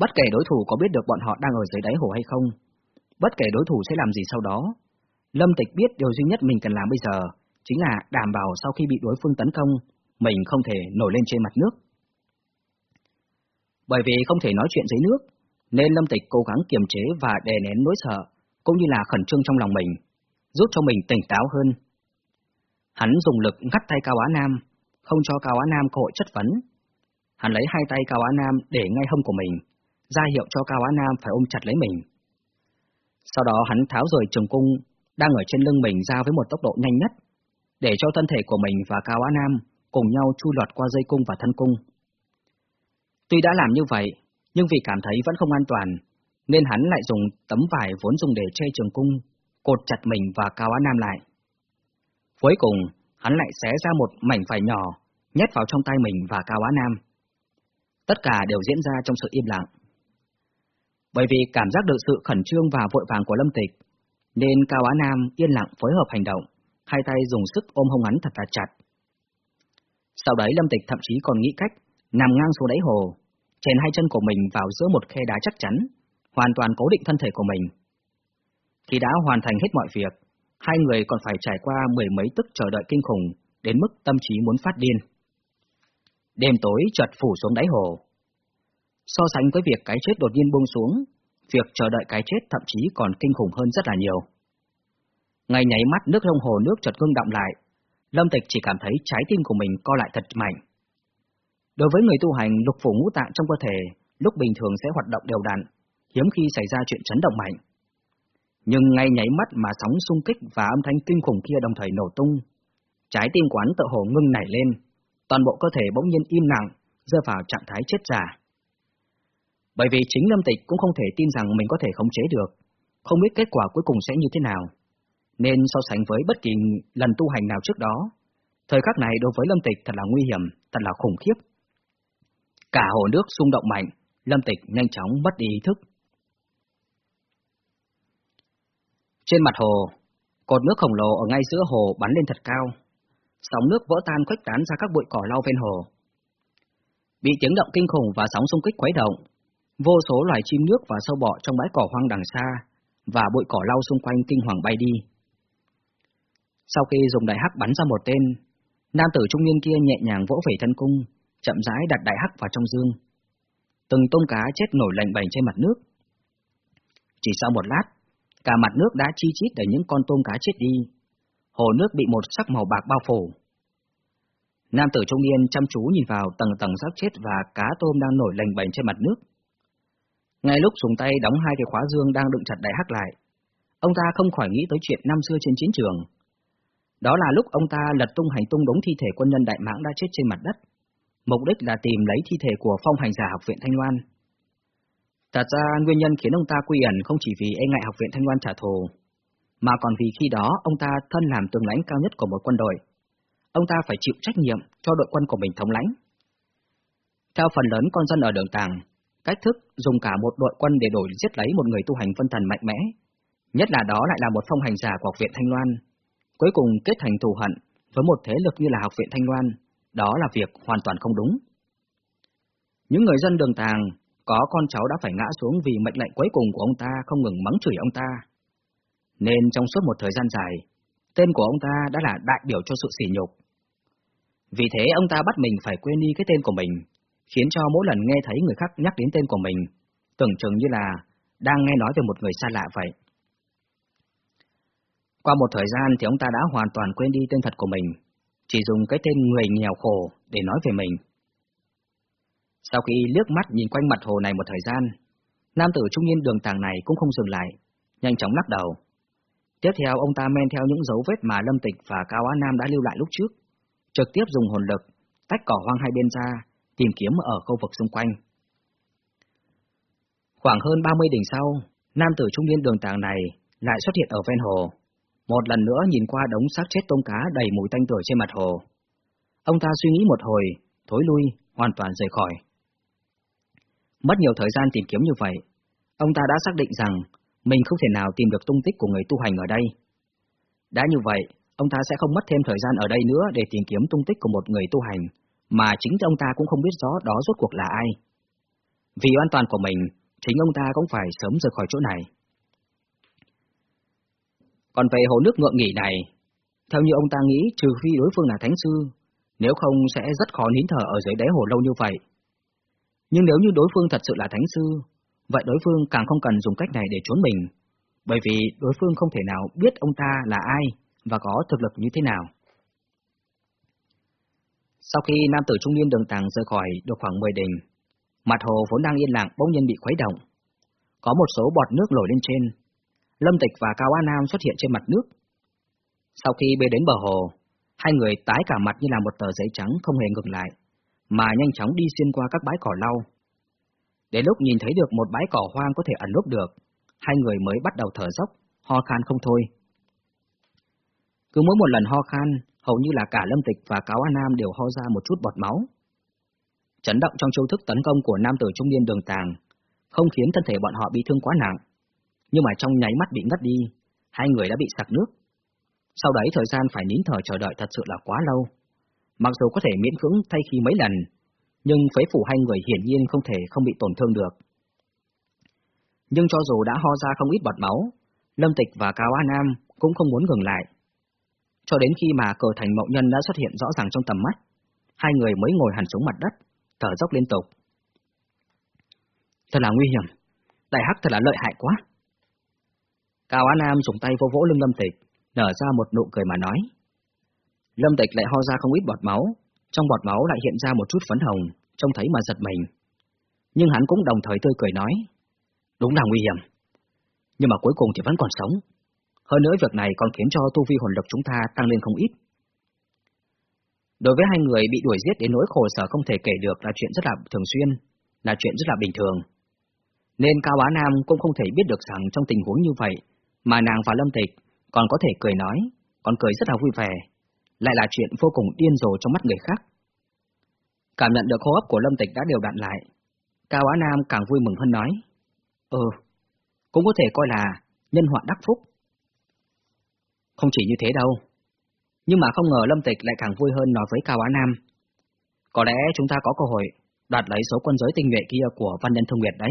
Bất kể đối thủ có biết được bọn họ đang ở dưới đáy hồ hay không, bất kể đối thủ sẽ làm gì sau đó, Lâm Tịch biết điều duy nhất mình cần làm bây giờ chính là đảm bảo sau khi bị đối phương tấn công, mình không thể nổi lên trên mặt nước. Bởi vì không thể nói chuyện dưới nước, nên Lâm Tịch cố gắng kiềm chế và đè nén nỗi sợ, cũng như là khẩn trương trong lòng mình, giúp cho mình tỉnh táo hơn. Hắn dùng lực ngắt tay Cao Á Nam, không cho Cao Á Nam cơ hội chất vấn. Hắn lấy hai tay Cao Á Nam để ngay hông của mình, ra hiệu cho Cao Á Nam phải ôm chặt lấy mình. Sau đó hắn tháo rời trường cung đang ở trên lưng mình ra với một tốc độ nhanh nhất, để cho thân thể của mình và Cao Á Nam cùng nhau chui lọt qua dây cung và thân cung. Tuy đã làm như vậy, nhưng vì cảm thấy vẫn không an toàn, nên hắn lại dùng tấm vải vốn dùng để che trường cung, cột chặt mình và Cao Á Nam lại. Cuối cùng, hắn lại xé ra một mảnh vải nhỏ, nhét vào trong tay mình và Cao Á Nam. Tất cả đều diễn ra trong sự im lặng. Bởi vì cảm giác được sự khẩn trương và vội vàng của Lâm Tịch, nên Cao Á Nam yên lặng phối hợp hành động, hai tay dùng sức ôm hông hắn thật là chặt. Sau đấy Lâm Tịch thậm chí còn nghĩ cách nằm ngang xuống đáy hồ, chèn hai chân của mình vào giữa một khe đá chắc chắn, hoàn toàn cố định thân thể của mình. Khi đã hoàn thành hết mọi việc, hai người còn phải trải qua mười mấy tức chờ đợi kinh khủng, đến mức tâm trí muốn phát điên. Đêm tối chợt phủ xuống đáy hồ. So sánh với việc cái chết đột nhiên buông xuống, việc chờ đợi cái chết thậm chí còn kinh khủng hơn rất là nhiều. Ngay nháy mắt nước trong hồ nước chợt ngưng động lại, Lâm Tịch chỉ cảm thấy trái tim của mình co lại thật mạnh. Đối với người tu hành, lục phủ ngũ tạng trong cơ thể lúc bình thường sẽ hoạt động đều đặn, hiếm khi xảy ra chuyện chấn động mạnh. Nhưng ngay nháy mắt mà sóng xung kích và âm thanh kinh khủng kia đồng thời nổ tung, trái tim quán tự hồ ngưng nảy lên, toàn bộ cơ thể bỗng nhiên im lặng, rơi vào trạng thái chết giả. Bởi vì chính Lâm Tịch cũng không thể tin rằng mình có thể khống chế được, không biết kết quả cuối cùng sẽ như thế nào. Nên so sánh với bất kỳ lần tu hành nào trước đó, thời khắc này đối với Lâm Tịch thật là nguy hiểm, thật là khủng khiếp. Cả hồ nước xung động mạnh, Lâm Tịch nhanh chóng mất đi ý thức. Trên mặt hồ, cột nước khổng lồ ở ngay giữa hồ bắn lên thật cao. Sóng nước vỡ tan khuếch tán ra các bụi cỏ lau ven hồ. Bị tiếng động kinh khủng và sóng xung kích quấy động, vô số loài chim nước và sâu bọ trong bãi cỏ hoang đằng xa và bụi cỏ lau xung quanh kinh hoàng bay đi. Sau khi dùng đại hắc bắn ra một tên, nam tử trung niên kia nhẹ nhàng vỗ về thân cung, chậm rãi đặt đại hắc vào trong dương. Từng tôm cá chết nổi lạnh bành trên mặt nước. Chỉ sau một lát, cả mặt nước đã chi chít để những con tôm cá chết đi. Hồ nước bị một sắc màu bạc bao phủ. Nam tử trung niên chăm chú nhìn vào tầng tầng xác chết và cá tôm đang nổi lành bành trên mặt nước. Ngay lúc dùng tay đóng hai cái khóa dương đang đựng chặt đại hắc lại, ông ta không khỏi nghĩ tới chuyện năm xưa trên chiến trường. Đó là lúc ông ta lật tung hành tung đống thi thể quân nhân đại mãng đã chết trên mặt đất, mục đích là tìm lấy thi thể của phong hành giả học viện Thanh Loan. Thật ra nguyên nhân khiến ông ta quy ẩn không chỉ vì e ngại học viện Thanh Loan trả thù, mà còn vì khi đó ông ta thân làm tướng lãnh cao nhất của một quân đội. Ông ta phải chịu trách nhiệm cho đội quân của mình thống lãnh. Theo phần lớn con dân ở đường tàng, cách thức dùng cả một đội quân để đổi giết lấy một người tu hành phân thần mạnh mẽ, nhất là đó lại là một phong hành giả của học viện Thanh Loan, cuối cùng kết thành thù hận với một thế lực như là học viện Thanh Loan, đó là việc hoàn toàn không đúng. Những người dân đường tàng có con cháu đã phải ngã xuống vì mệnh lệnh cuối cùng của ông ta không ngừng mắng chửi ông ta. Nên trong suốt một thời gian dài, tên của ông ta đã là đại biểu cho sự sỉ nhục. Vì thế ông ta bắt mình phải quên đi cái tên của mình, khiến cho mỗi lần nghe thấy người khác nhắc đến tên của mình, tưởng chừng như là đang nghe nói về một người xa lạ vậy. Qua một thời gian thì ông ta đã hoàn toàn quên đi tên thật của mình, chỉ dùng cái tên người nghèo khổ để nói về mình. Sau khi liếc mắt nhìn quanh mặt hồ này một thời gian, nam tử trung niên đường tàng này cũng không dừng lại, nhanh chóng lắc đầu. Tiếp theo ông ta men theo những dấu vết mà Lâm Tịch và Cao Á Nam đã lưu lại lúc trước, trực tiếp dùng hồn lực, tách cỏ hoang hai bên ra, tìm kiếm ở khu vực xung quanh. Khoảng hơn 30 đỉnh sau, nam tử trung niên đường tàng này lại xuất hiện ở ven hồ, một lần nữa nhìn qua đống xác chết tôm cá đầy mùi tanh tưởi trên mặt hồ. Ông ta suy nghĩ một hồi, thối lui, hoàn toàn rời khỏi. Mất nhiều thời gian tìm kiếm như vậy, ông ta đã xác định rằng mình không thể nào tìm được tung tích của người tu hành ở đây. Đã như vậy, ông ta sẽ không mất thêm thời gian ở đây nữa để tìm kiếm tung tích của một người tu hành, mà chính ông ta cũng không biết rõ đó rốt cuộc là ai. Vì an toàn của mình, chính ông ta cũng phải sớm rời khỏi chỗ này. Còn về hồ nước ngượng nghỉ này, theo như ông ta nghĩ trừ khi đối phương là thánh sư, nếu không sẽ rất khó nín thở ở dưới đáy hồ lâu như vậy. Nhưng nếu như đối phương thật sự là thánh sư, vậy đối phương càng không cần dùng cách này để trốn mình, bởi vì đối phương không thể nào biết ông ta là ai và có thực lực như thế nào. Sau khi nam tử trung niên đường tàng rời khỏi được khoảng 10 đình, mặt hồ vốn đang yên lặng bỗng nhiên bị khuấy động. Có một số bọt nước nổi lên trên, Lâm Tịch và Cao an Nam xuất hiện trên mặt nước. Sau khi bê đến bờ hồ, hai người tái cả mặt như là một tờ giấy trắng không hề ngừng lại, mà nhanh chóng đi xuyên qua các bãi cỏ lau. Đến lúc nhìn thấy được một bãi cỏ hoang có thể ẩn núp được, hai người mới bắt đầu thở dốc, ho khan không thôi. Cứ mỗi một lần ho khan, hầu như là cả Lâm Tịch và Cáo An Nam đều ho ra một chút bọt máu. Chấn động trong chiêu thức tấn công của nam tử trung niên đường tàng, không khiến thân thể bọn họ bị thương quá nặng, nhưng mà trong nháy mắt bị ngất đi, hai người đã bị sặc nước. Sau đấy thời gian phải nín thở chờ đợi thật sự là quá lâu. Mặc dù có thể miễn cưỡng thay khi mấy lần, nhưng phế phủ hai người hiển nhiên không thể không bị tổn thương được. Nhưng cho dù đã ho ra không ít bọt máu, Lâm Tịch và Cao An Nam cũng không muốn ngừng lại. Cho đến khi mà cờ thành mậu nhân đã xuất hiện rõ ràng trong tầm mắt, hai người mới ngồi hẳn xuống mặt đất, thở dốc liên tục. Thật là nguy hiểm. Đại Hắc thật là lợi hại quá. Cao Á Nam dùng tay vô vỗ lưng Lâm Tịch, nở ra một nụ cười mà nói. Lâm Tịch lại ho ra không ít bọt máu, trong bọt máu lại hiện ra một chút phấn hồng, trông thấy mà giật mình. Nhưng hắn cũng đồng thời tươi cười nói, đúng là nguy hiểm, nhưng mà cuối cùng thì vẫn còn sống. Hơn nữa việc này còn khiến cho tu vi hồn lực chúng ta tăng lên không ít. Đối với hai người bị đuổi giết đến nỗi khổ sở không thể kể được là chuyện rất là thường xuyên, là chuyện rất là bình thường. Nên Cao Á Nam cũng không thể biết được rằng trong tình huống như vậy, mà nàng và Lâm Tịch còn có thể cười nói, còn cười rất là vui vẻ, lại là chuyện vô cùng điên rồ trong mắt người khác. Cảm nhận được hô hấp của Lâm Tịch đã đều đặn lại, Cao Á Nam càng vui mừng hơn nói, Ừ, cũng có thể coi là nhân họa đắc phúc. Không chỉ như thế đâu, nhưng mà không ngờ Lâm Tịch lại càng vui hơn nói với Cao Á Nam. Có lẽ chúng ta có cơ hội đoạt lấy số quân giới tinh nhuệ kia của Văn Nhân Thông Nguyệt đấy.